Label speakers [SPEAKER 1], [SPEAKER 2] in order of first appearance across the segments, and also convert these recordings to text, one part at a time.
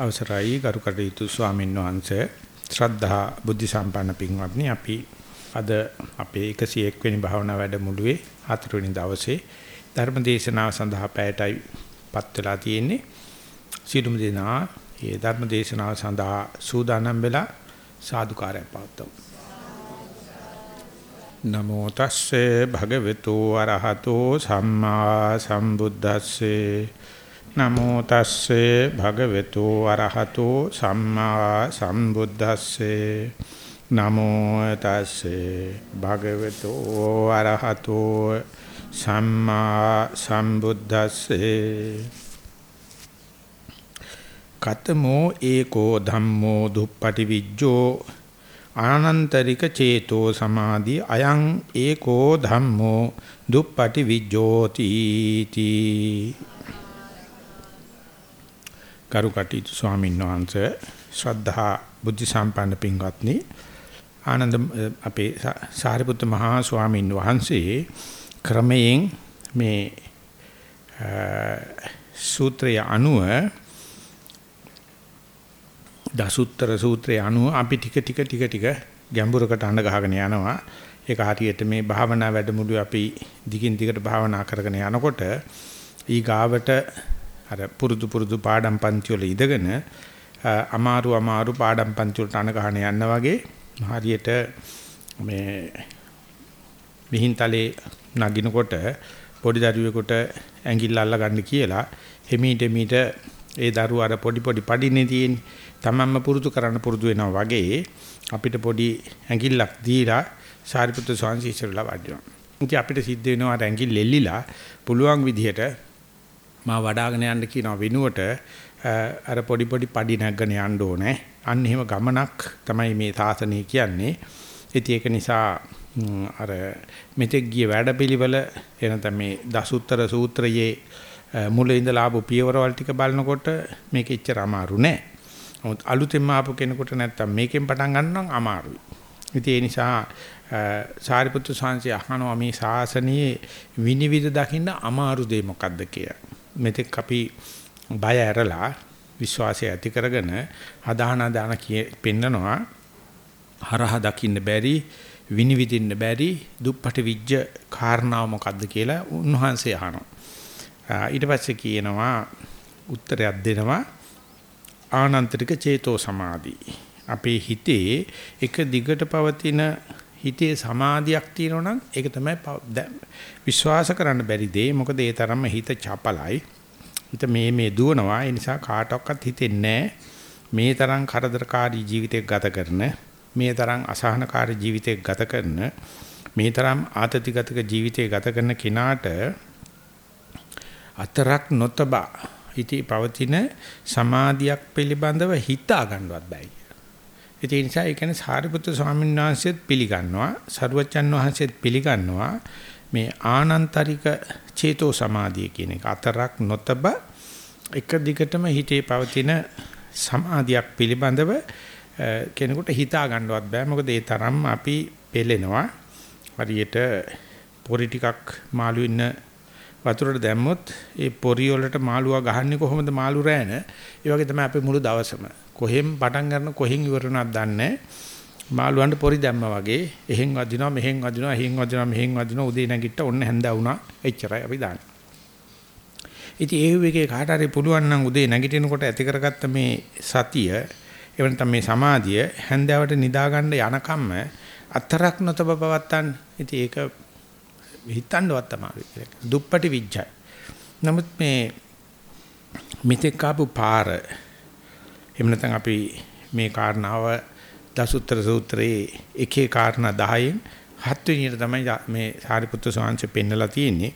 [SPEAKER 1] අවසරයි ගරු කටයුතු ස්වාමීන් වහන්සේ. ශ්‍රද්ධා බුද්ධ සම්පන්න පින්වත්නි අපි අද අපේ 101 වෙනි භාවනා වැඩමුළුවේ හතරවෙනි දවසේ ධර්ම දේශනාව සඳහා පැයටයි පත් වෙලා තියෙන්නේ. සිළුමු දෙනා මේ ධර්ම දේශනාව සඳහා සූදානම් වෙලා සාදුකාරයක් පවත්වමු. නමෝ තස්සේ භගවතු අරහතෝ සම්මා සම්බුද්දස්සේ. නමෝ තස්සේ භගවතු අරහතෝ සම්මා සම්බුද්දස්සේ. නමෝ තස්සේ භගවතු අරහතෝ සම්මා සම්බුද්දස්සේ. කතමෝ ඒකෝ ධම්මෝ දුප්පටි විජ්ජෝ ආනන්තරික චේතෝ සමාධි අයං ඒකෝ ධම්මෝ දුප්පටි විජ්ජෝති තී කරුකටි ස්වාමීන් වහන්සේ ශ්‍රද්ධා බුද්ධ සම්පන්න පින්වත්නි ආනන්ද අපේ සාරිපුත්ත මහා ස්වාමීන් වහන්සේ ක්‍රමයෙන් මේ සූත්‍රය අනුව දසුත්තර සූත්‍රයේ අනුව අපි ටික ටික ටික ටික ගැඹුරකට අඳ ගහගෙන යනවා. ඒක හරියට මේ භාවනා වැඩමුළුවේ අපි දිගින් දිගට භාවනා කරගෙන යනකොට ඊ ගාවට අර පුරුදු පුරුදු පාඩම් පන්ති වල ඉඳගෙන අමාරු අමාරු පාඩම් පන්ති වලට අඳ ගහන යන්න වගේ හරියට මේ මිහින්තලේ නගිනකොට පොඩි දරුවෙකුට ඇඟිල්ල අල්ල ගන්න කියලා හිමීට මීට ඒ දරුවා අර පොඩි පොඩි පඩින්නේ තියෙන්නේ. තමන්ම පුරුදු කරන්න පුරුදු වෙනවා වගේ අපිට පොඩි ඇඟිල්ලක් දීලා සාරිපුත්‍ර ස්වාමීන් ඉස්සරලා වඩිනවා. ඉතින් අපිට සිද්ධ වෙනවා අර ඇඟිල්ල එල්ලිලා පුළුවන් විදිහට මා වඩාගෙන යන්න කියන වෙනුවට අර පොඩි පොඩි පඩි නැගගෙන යන්න ඕනේ. අන්න එහෙම ගමනක් තමයි මේ සාසනය කියන්නේ. ඉතින් ඒක නිසා අර මෙතෙක් ගිය වැඩපිළිවෙල එනතම මේ දසුත්තර සූත්‍රයේ මුලින් ඉඳලා ආපු පියවරවල් ටික බලනකොට මේක එච්චර අමාරු නෑ. නමුත් අලුතෙන් ආපු කෙනෙකුට නැත්තම් මේකෙන් පටන් ගන්න නම් අමාරුයි. ඉතින් ඒ නිසා සාරිපුත්තු සාංශය අහනවා මේ ශාසනයේ විනිවිද දකින්න අමාරු දේ මොකද්ද කියලා. මෙතෙක් අපි බය ඇරලා විශ්වාසය ඇති කරගෙන හදාන දාන පෙන්නනවා හරහ දකින්න බැරි විනිවිදින්න බැරි දුප්පට විජ්ජ කාරණාව මොකද්ද කියලා උන්වහන්සේ අහනවා. ඊට පස්සේ කියනවා උත්තරයක් දෙනවා ආනන්තරික චේතෝ සමාධි. අපේ හිතේ එක දිගට පවතින හිතේ සමාධියක් තියෙනවා නම් ඒක තමයි විශ්වාස කරන්න බැරි දේ. මොකද ඒ තරම්ම හිත චපලයි. හිත මේ මේ දුවනවා. ඒ නිසා කාටවත් හිතෙන්නේ මේ තරම් කරදරකාරී ජීවිතයක් ගත කරන මේ තරම් අසහනකාරී ජීවිතයක් ගත කරන මේ තරම් ආතතිගතක ජීවිතයක් ගත කරන කෙනාට අතරක් නොතබා හිතේ පවතින සමාධියක් පිළිබඳව හිතා ගන්නවත් බෑ කියලා. ඒ නිසා ඒ කියන්නේ සාරිපුත්‍ර ස්වාමීන් වහන්සේත් පිළිගන්නවා, සරුවච්චන් වහන්සේත් පිළිගන්නවා මේ ආනන්තරික චේතෝ සමාධිය කියන එක අතරක් නොතබ එක දිගටම හිතේ පවතින සමාධියක් පිළිබඳව කෙනෙකුට හිතා ගන්නවත් බෑ. මොකද ඒ තරම් අපි පෙළෙනවා. හරියට පොරි ටිකක් මාළු ඉන්න වතුරට දැම්මොත් ඒ පොරි වලට මාළුවා ගහන්නේ කොහොමද මාළු රෑන? ඒ වගේ තමයි අපේ මුළු දවසම. කොහෙන් පටන් ගන්න කොහෙන් ඉවර වෙනවද දන්නේ මාළුවන්ට පොරි දැම්මා වගේ එහෙන් වදිනවා මෙහෙන් වදිනවා එහෙන් වදිනවා මෙහෙන් වදිනවා උදේ නැගිට්ට ඔන්න හැන්දා වුණා එච්චරයි අපි දාන්නේ. ඉතින් ඒ වගේ කාට හරි පුළුවන් නම් උදේ නැගිටිනකොට ඇති කරගත්ත මේ සතිය එවන තමයි මේ සමාධිය හැන්දාවට නිදා ගන්න යනකම්ම අතරක් නොතබ පවත්තන්. ඉතින් ඒක හිතන්නවත් තමයි කියලා. දුප්පටි විඥයි. නමුත් මේ මිත්‍යක් ආපු පාර එහෙම නැත්නම් අපි මේ කාරණාව දසුත්තර සූත්‍රයේ එකේ කාරණා 10න් හත් වෙනියට තමයි මේ සාරිපුත්‍ර ස්වාමීන් පෙන්නලා තියෙන්නේ.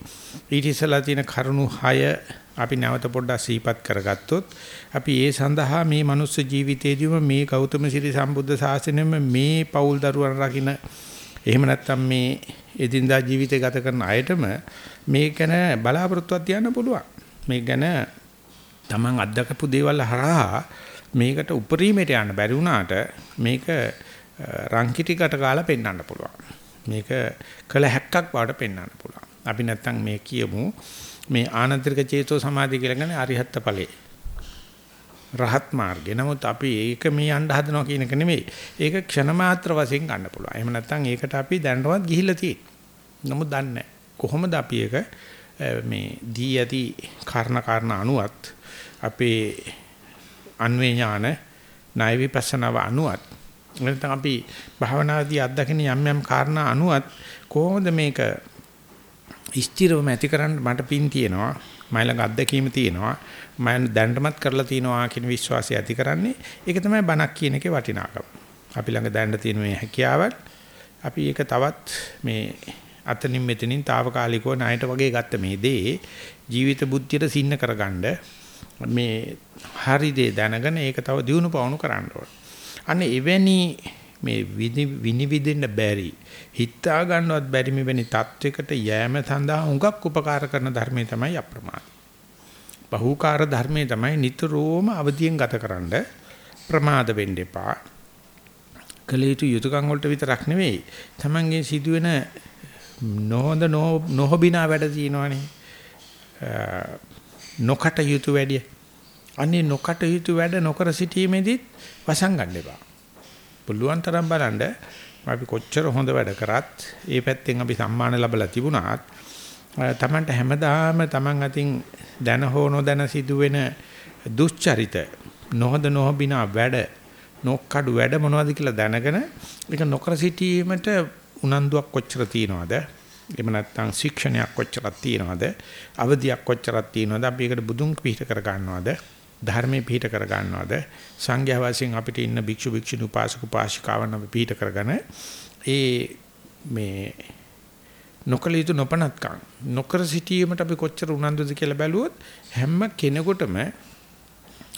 [SPEAKER 1] ඊට ඉස්සලා තියෙන කරුණු 6 අපි නැවත පොඩ්ඩක් සිහිපත් කරගත්තොත් අපි ඒ සඳහා මේ මනුස්ස ජීවිතයේදීම මේ ගෞතම සිරි සම්බුද්ධ ශාසනයෙම මේ පෞල් දරුවන් රකින්න එහෙම නැත්නම් මේ එදිනදා ජීවිතය ගත කරන අයටම මේක ගැන බලාපොරොත්තුවක් තියන්න පුළුවන්. මේක ගැන Taman අත්දකපු දේවල් හරහා මේකට උපරිමයට යන්න බැරි වුණාට මේක රංකිටිකට ගාලා පෙන්වන්න පුළුවන්. මේක කළ හැක්කක් වාට පෙන්වන්න පුළුවන්. අපි නැත්තම් මේ කියමු මේ ආනන්තරික චේතෝ සමාධිය කියලා කියන්නේ අරිහත් ඵලයේ. රහත් මාර්ගය. නමුත් අපි ඒක මේ යන්න හදනවා කියන එක නෙමෙයි. ඒක ක්ෂණ මාත්‍ර වශයෙන් ගන්න පුළුවන්. එහෙම නැත්නම් ඒකට අපි දැනටවත් ගිහිල්ලා තියෙන්නේ. නමුත් දන්නේ කොහොමද අපි ඒක මේ දී යති කාරණා කාරණා අනුවත් අපේ අන්වේ ඥාන ණය විපස්සනාව අනුවත් නැත්නම් අපි භාවනාදී අත්දකින යම් යම් කාරණා අනුවත් කොහොමද මේක ස්ථිරවම ඇති කරන්න මට පින් තියෙනවා මම ළඟ අත්දැකීම තියෙනවා මම දැනටමත් කරලා තියෙනවා කියන විශ්වාසය ඇති කරන්නේ ඒක තමයි බණක් කියන එකේ වටිනාකම. අපි ළඟ දැනට තියෙන මේ හැකියාවල් අපි ඒක තවත් මේ අතනින් මෙතනින් తాවකාලිකව ණයට වගේ ගත්ත මේ දේ ජීවිත බුද්ධියට සින්න කරගන්න මේ හරි දේ දැනගෙන ඒක තව දියුණු පවණු කරන්න ඕන. අන්න එවැනි මේ විනිවිදින්න බැරි හිතා ගන්නවත් බැරි මෙවැනි තත්වයකට යෑම සඳහා හුඟක් උපකාර කරන ධර්මයේ තමයි අප්‍රමාද. බහුකාර ධර්මයේ තමයි නිතරම අවදියෙන් ගතකරනද ප්‍රමාද වෙන්න එපා. කලීතු යුතුයකම් වලට විතරක් නෙවෙයි. Tamange සිදුවෙන නොහොඳ නොහොබිනා වැඩ තියෙනවනේ. නොකට යුතු වැඩිය. අනේ නොකට යුතු වැඩ නොකර සිටීමේදීත් වසන් ගන්න එපා. පුළුවන් තරම් බලන්න අපි කොච්චර හොඳ වැඩ කරත් ඒ පැත්තෙන් අපි සම්මාන ලැබලා තිබුණාත් තමන්ට හැමදාම තමන් අතින් දැන හෝ නොදැන සිදුවෙන දුස්චරිත නොහොඳ නොහබිනා වැඩ නොකඩු වැඩ මොනවද කියලා දැනගෙන ඒක නොකර සිටීමට උනන්දුවක් කොච්චර තියනවද? එහෙම නැත්නම් ශික්ෂණයක් කොච්චරක් තියනවද? අවධියක් කොච්චරක් තියනවද? අපි ඒකට බුදුන් පිහිට කර ගන්නවද? ධර්මයේ පිහිට කර ගන්නවද සංඝයා වශයෙන් අපිට ඉන්න භික්ෂු භික්ෂුණී උපාසක උපාසිකාවන් අපි පිහිට කරගෙන ඒ මේ නොකල යුතු නොපනත්කම් නොකර සිටීමට අපි කොච්චර උනන්දුද කියලා බැලුවොත් හැම කෙනෙකුටම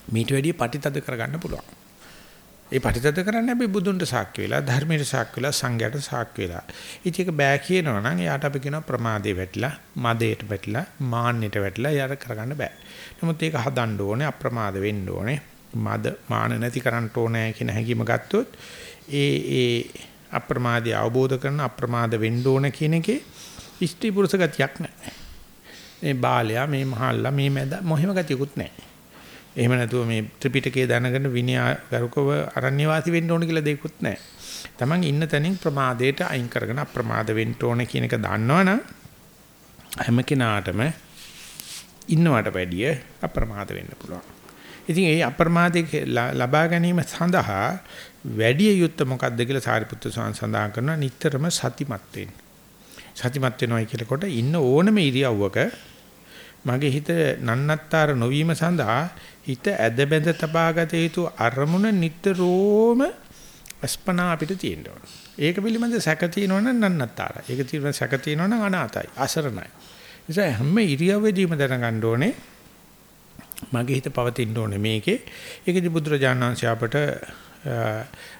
[SPEAKER 1] මීට වැඩිය පටිතද කරගන්න පුළුවන්. ඒ පටිතද කරන්නේ අපි බුදුන්ට සාක්ෂි වෙලා ධර්මයට සාක්ෂි වෙලා සංඝයට සාක්ෂි වෙලා. ඉතින් ඒක බෑ කියනවා නම් එයාට අපි කියනවා ප්‍රමාදේ වැටිලා, මදේට වැටිලා, මාන්නයට වැටිලා එයාට කරගන්න බෑ. නමුත් ඒක හදන්න ඕනේ අප්‍රමාද වෙන්න ඕනේ. මද මාන නැති කරන්න ඕනේ කියන හැඟීම ගත්තොත් ඒ ඒ අප්‍රමාදය අවබෝධ කරන අප්‍රමාද වෙන්න ඕන කියන එකේ ඉෂ්ටි පුරුෂ ගතියක් නැහැ. මේ බාලයා මේ මහල්ලා මේ මැද මොහිම ගතියකුත් නැහැ. එහෙම නැතුව මේ ත්‍රිපිටකය දැනගෙන විනයගරුකව අරණ්‍ය වාසී වෙන්න ඕන කියලා දෙයක්වත් නැහැ. Taman ඉන්න තැනින් ප්‍රමාදයට අයින් කරගෙන අප්‍රමාද වෙන්න ඕන කියන එක දන්නවනම් හැම කෙනාටම ඉන්නවට වැඩිය අප්‍රමාද වෙන්න පුළුවන්. ඉතින් ඒ අප්‍රමාදයේ ලබා ගැනීම සඳහා වැඩි යුත්ත මොකක්ද කියලා සාරිපුත්‍ර ස්වාමීන් සඳහන් කරනවා නිටතරම සතිමත් වෙන්න. සතිමත් වෙනවයි කියලකොට ඉන්න ඕනම ඉරියව්වක මගේ හිත නන්නත්තර නොවීම සඳහා හිත ඇද බැඳ තබාගත යුතු අරමුණ නිට්ටරෝම අස්පනා අපිට තියෙනවා. ඒක පිළිබඳ සැක තියෙනවනම් නන්නත්තරයි. ඒක තියෙන සැක තියෙනවනම් අනාතයි. අසරණයි. නිසා හැම ඉරියව්වෙදීම දැනගන්න ඕනේ මගේ හිත පවතින්න ඕනේ මේකේ. ඒකදී බුදුරජාණන් වහන්සේ අපට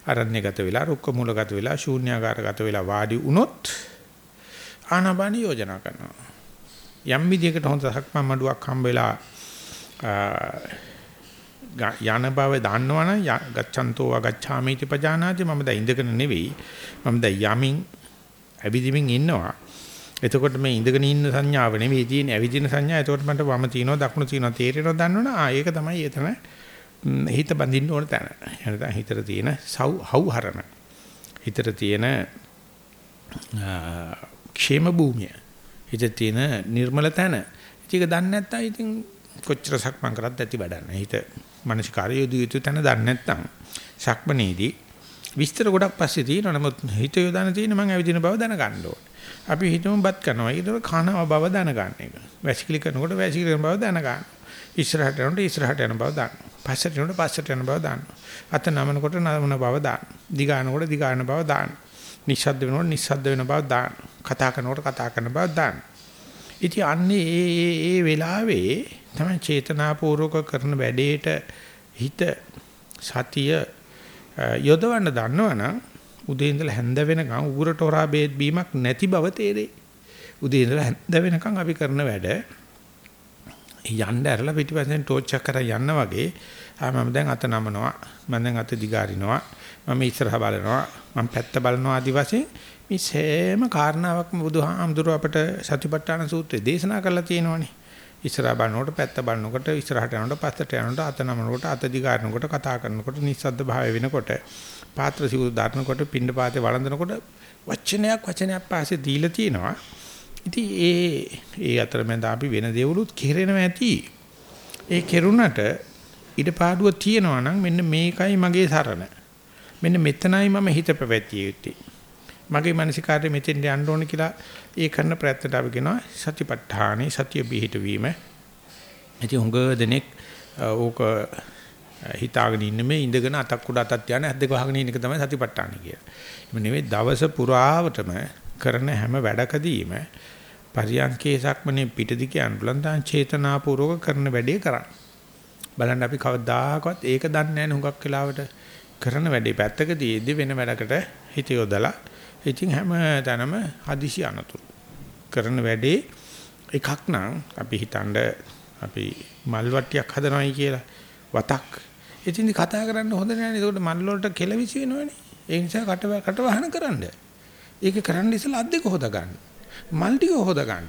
[SPEAKER 1] අරණ්‍යගත වෙලා, රුක්ක මූලගත වෙලා, ශූන්‍යාකාරගත වෙලා වාඩි වුණොත් ආනාපාන යෝජනා කරනවා. යම් විදියකට හොඳ සක්මන් මඩුවක් හම්බ වෙලා යන බව දන්නවනම් ගච්ඡන්තෝ අගච්ඡාමිති පජානාති. මම දැන් ඉඳගෙන නෙවෙයි. මම දැන් යමින් ඇවිදිමින් ඉන්නවා. එතකොට මේ ඉඳගෙන ඉන්න සංඥාව නෙවෙයි තියෙන ඇවිදින සංඥා. එතකොට මට වම තියනවා දකුණු තියනවා තේරෙනවා දන්නවනම් ආ ඒක තමයි එතන හිත බඳින්න ඕන තැන. එනතන හිතට තියෙන හවුහරණ. හිතට තියෙන ക്ഷേම භූමිය. හිතේ තියෙන නිර්මල තැන. ඒක දන්නේ නැත්නම් ඉතින් කොච්චර සක්මන් කරත් ඇති වැඩක් නැහැ. හිත මානසිකාරය යොදු යුතු තැන දන්නේ නැත්නම් සක්මනේදී විස්තර ගොඩක් පස්සේ තියෙනවා. නමුත් හිත යොදාන තියෙන මම ඇවිදින බව දැනගන්න ඕනේ. අපි හිතමු බත් කරනවා. ඒක කනවා බව දැනගන්න එක. වැසිකිලි කරනකොට වැසිකිලි කරන බව දැනගන්න. ඉස්සරහට යනකොට ඉස්සරහට යන බව දාන්න. පස්සට යනකොට පස්සට යන බව දාන්න. අත නමනකොට නමන බව දාන්න. දිගානකොට දිගාන බව දාන්න. නිස්සද්ද වෙනකොට නිස්සද්ද වෙන බව දාන්න. කතා කරනකොට කතා කරන බව දාන්න. ඉතින් අන්නේ ඒ ඒ ඒ වෙලාවේ තමයි චේතනාපූර්වක කරන වැඩේට හිත සතිය යොදවන්න දන්නවනම් උදේ ඉඳලා හැන්ද වෙනකන් උගුරට හොරා බේත් බීමක් නැති බව තේරෙයි. උදේ ඉඳලා හැන්ද වෙනකන් අපි කරන වැඩ යන්න ඇරලා පිටිපස්සෙන් ටෝච් එක කරා යන්න වගේ ආ මම දැන් අත නමනවා මම දැන් අත දිගාරිනවා මම ඉස්සරහා බලනවා මම පැත්ත බලනවා ආදි වශයෙන් මේ සෑම කාරණාවක්ම බුදුහාමුදුරුව අපට සතිපට්ඨාන සූත්‍රයේ දේශනා කරලා තියෙනවානේ ඉස්සරහා බලනකොට පැත්ත බලනකොට ඉස්සරහට යනකොට පස්සට යනකොට අත නමනකොට අත දිගාරනකොට කතා කරනකොට නිස්සද්ද භාවය වෙනකොට පාත්‍ර සිවුරු දානකොට පින්ඩ පාතේ වළඳනකොට වචනයක් වචනයක් පාසේ දීලා තියෙනවා. ඉතින් ඒ ඒ අතරමැද අපි වෙන දේවලුත් කෙරෙනවා ඇති. ඒ කෙරුණට ඉඩපාඩුව තියෙනවා නම් මෙන්න මේකයි මගේ සරණ. මෙන්න මෙතනයි මම හිත පැවැත්විය යුත්තේ. මගේ මානසිකාර්ය මෙතෙන් යන්න ඕන කියලා ඒ කරන ප්‍රයත්නට අපි කියනවා සතිපට්ඨානේ සතිය පිහිට වීම. ඉතින් හුඟ දෙනෙක් ඕක හිතාගෙන ඉන්න මේ ඉඳගෙන අතක් උඩ අතක් තියාන ඇද්දක වහගෙන ඉන්න එක තමයි සතිපට්ඨාන කියන්නේ. එමෙ නෙවෙයි දවස පුරාවටම කරන හැම වැඩකදීම පරියන්කේ සක්මනේ පිටදි කියන්න බුලන් දාන් චේතනාපූර්වක කරන වැඩේ කරන්න. බලන්න අපි කවදාකවත් ඒක දන්නේ නැහැ හුඟක් වෙලාවට කරන වැඩේ පැත්තකදීදී වෙන වැඩකට හිත යොදලා ඉතින් හැම තැනම හදිසි අනතුරු කරන වැඩේ එකක් නම් අපි හිතනද අපි මල් වට්ටියක් හදනවයි කියලා. වතක්. ඉතින් කතා කරන්න හොඳ නැහැ ඒකට මල් වලට කෙලවිසි වෙනවනේ. ඒ නිසා කට කට වහන කරන්න. ඒක කරන්න ඉස්සලා අද්දක හොදා ගන්න. මල් ටික හොදා ගන්න.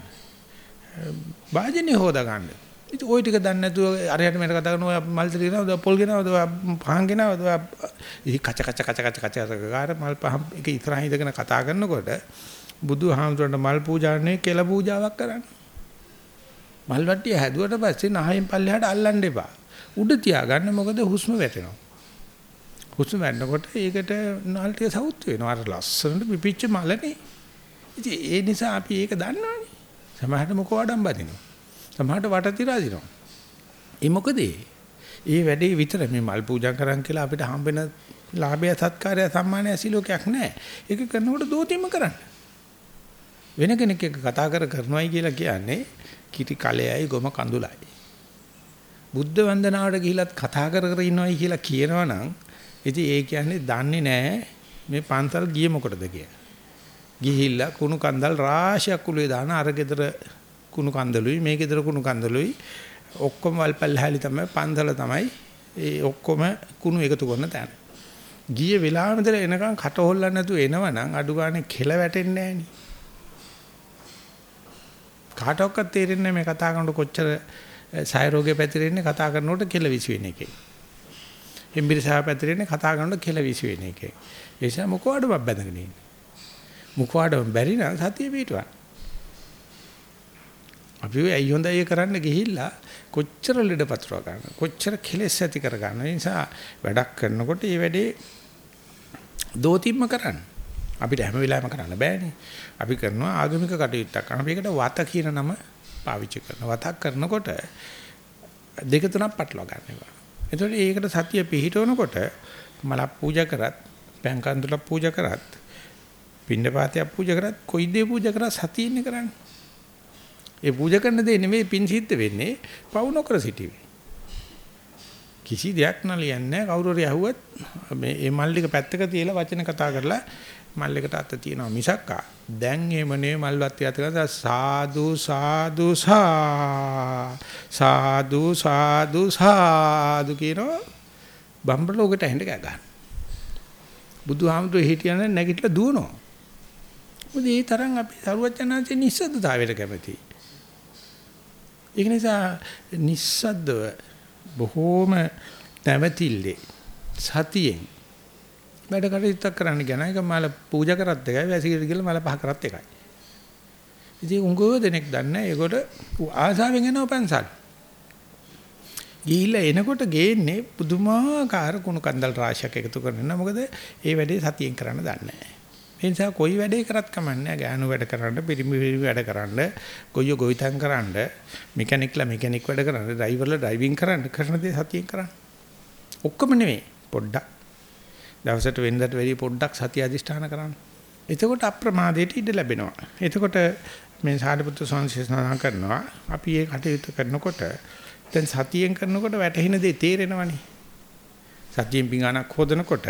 [SPEAKER 1] වාජනේ හොදා ගන්න. ඉතින් ওই ටික දන්නේ නැතුව අරයට මෙතන කතා කරන ඔය මල් ටික පොල් ගෙනවද? ඔය පහන් ගෙනවද? ඔය ඉතින් කච කච කච කච කච ගාර මල් පහන් එක ඉස්සරහින් ඉඳගෙන කතා කරනකොට බුදුහාමුදුරන්ට මල් පූජාන්නේ කෙල පූජාවක් කරන්න. මල් වට්ටිය හැදුවට පස්සේ නහයෙන් පල්ලෙහාට අල්ලන්න එපා. උඩ තියාගන්න මොකද හුස්ම වැටෙනවා. හුස්ම වැටෙනකොට ඒකට නල් ටික සවුත් වෙනවා. අර ලස්සනට පිපිච්ච මලනේ. ඉතින් ඒ නිසා අපි ඒක දන්නවනේ. සමහරට මොකෝ වඩම් බදිනවා. සමහරට වට තිරා දිනවා. ඒ මොකද ඒ වැඩේ විතර මේ මල් පූජා කරන් කියලා අපිට හම්බෙන ලාභය සත්කාරය සම්මානය සිලෝකයක් නැහැ. ඒක කරනකොට දෝතිම කරන්න. වෙන කෙනෙක් එක්ක කතා කර කරනවයි කියලා කියන්නේ කිරි කලෙයි ගොම කඳුලයි. බුද්ධ වන්දනාවට ගිහිලත් කතා කර කර ඉන්නවයි කියලා කියනවනම් ඉතින් ඒ කියන්නේ දන්නේ නැහැ මේ පන්සල් ගියේ මොකටද කියලා. ගිහිල්ලා කුණු කන්දල් රාශියක් කුලේ දාන අර ගෙදර කුණු කන්දලුයි මේ ගෙදර කුණු කන්දලුයි ඔක්කොම වල්පල් හැලි තමයි පන්සල තමයි ඒ ඔක්කොම කුණු එකතු කරන තැන. ගිය වෙලාවෙ ඉඳලා එනකන් කට හොල්ලන්න නැතුව එනවනම් අඩු ගානේ කෙල වැටෙන්නේ නැහැ කාටවත් තේරෙන්නේ මේ කතා කරනකොට කොච්චර සාය රෝගේ පැතිරෙන්නේ කතා කරනකොට කෙල විසි වෙන එකේ. එම්බිරිසාව පැතිරෙන්නේ කතා කරනකොට කෙල විසි වෙන එකේ. ඒ නිසා මොකවඩ බබ්බඳගෙන ඉන්නේ. මොකවඩ බැරි නම් සතිය පිටවන්න. අපි ඇයි හොඳයි කරන්න ගිහිල්ලා කොච්චර ලෙඩ පතුරව ගන්න කොච්චර කෙලෙස් ඇති කර ගන්න නිසා වැඩක් කරනකොට මේ වැඩේ දෝතිම්ම කරන්න අපිට හැම වෙලාවෙම කරන්න බෑනේ අපි කරනවා ආගමික කටයුත්තක්. කරනවා මේකට වත කියන නම පාවිච්චි කරනවා. වතක් කරනකොට දෙක තුනක් පටලවා ගන්නවා එතකොට ඒකට සතිය පිහිටවනකොට මලක් පූජා කරත් පෑන් කන්දුලක් පූජා කරත් පින්නපාතයක් පූජා කරත් කොයි දේ පූජා කරත් සතියින්නේ කරන්නේ. ඒ පූජා කරන දේ නෙමෙයි පින් සිද්ධ වෙන්නේ පවු නොකර සිටීමේ. කිසි දෙයක් නලියන්නේ කවුරු හරි ඇහුවත් මේ මේ මල්ලික පැත්තක තියලා වචන කතා කරලා මල්ලෙකට අත තියනවා මිසක්කා දැන් එහෙම නෙවෙයි මල්වත් යත කරලා සාදු සාදු සාදු සාදු සාදු කියනවා බම්බලෝකට ඇහෙන්න ගෑ ගන්න. බුදුහාමුදුරේ හිටියන නැගිටලා දුවනවා. මොකද ඒ තරම් අපි සරුවචනාංශේ නිස්සද්දතාවයට කැමතියි. ඒක නිසා නිස්සද්දව බොහෝම නැවතිල්ලේ සතියෙන් වැඩ කටයුත්තක් කරන්න ගියා නේද මල පූජා කරත් එකයි වැසිකිලි කියලා මල පහ කරත් එකයි. ඉතින් උංගව දෙනෙක් දන්නේ ඒකට ආසාවෙන් එනවා පන්සල්. ගිහිල්ලා එනකොට ගේන්නේ පුදුමාකාර කුණු කන්දල් රාශියක් එකතු කරගෙන මොකද ඒ වැඩේ සතියෙන් කරන්න දන්නේ නැහැ. ඒ නිසා කොයි වැඩේ කරත් කමන්නේ ගෑනු වැඩ කරන්න පිරිමි වැඩ කරන්න ගොයිය ගොවිතැන් කරන්න මෙකැනික්ලා මෙකැනික් වැඩ කරන්න ඩ්‍රයිවර්ලා ඩ්‍රයිවිං කරන්න කරන දේ සතියෙන් කරන්න ඔක්කොම නෙමෙයි පොඩ්ඩක් දවසට වෙනදට වැඩි පොඩ්ඩක් සතිය අධිෂ්ඨාන කරන්න. එතකොට අප්‍රමාදයට ඉඩ ලැබෙනවා. එතකොට මේ සාරිපුත්‍ර සංසිඳන කරනවා අපි ඒ කටයුතු කරනකොට දැන් සතියෙන් කරනකොට වැටහෙන දේ තේරෙනවනේ. සතියෙන් පිඟානක් හොදනකොට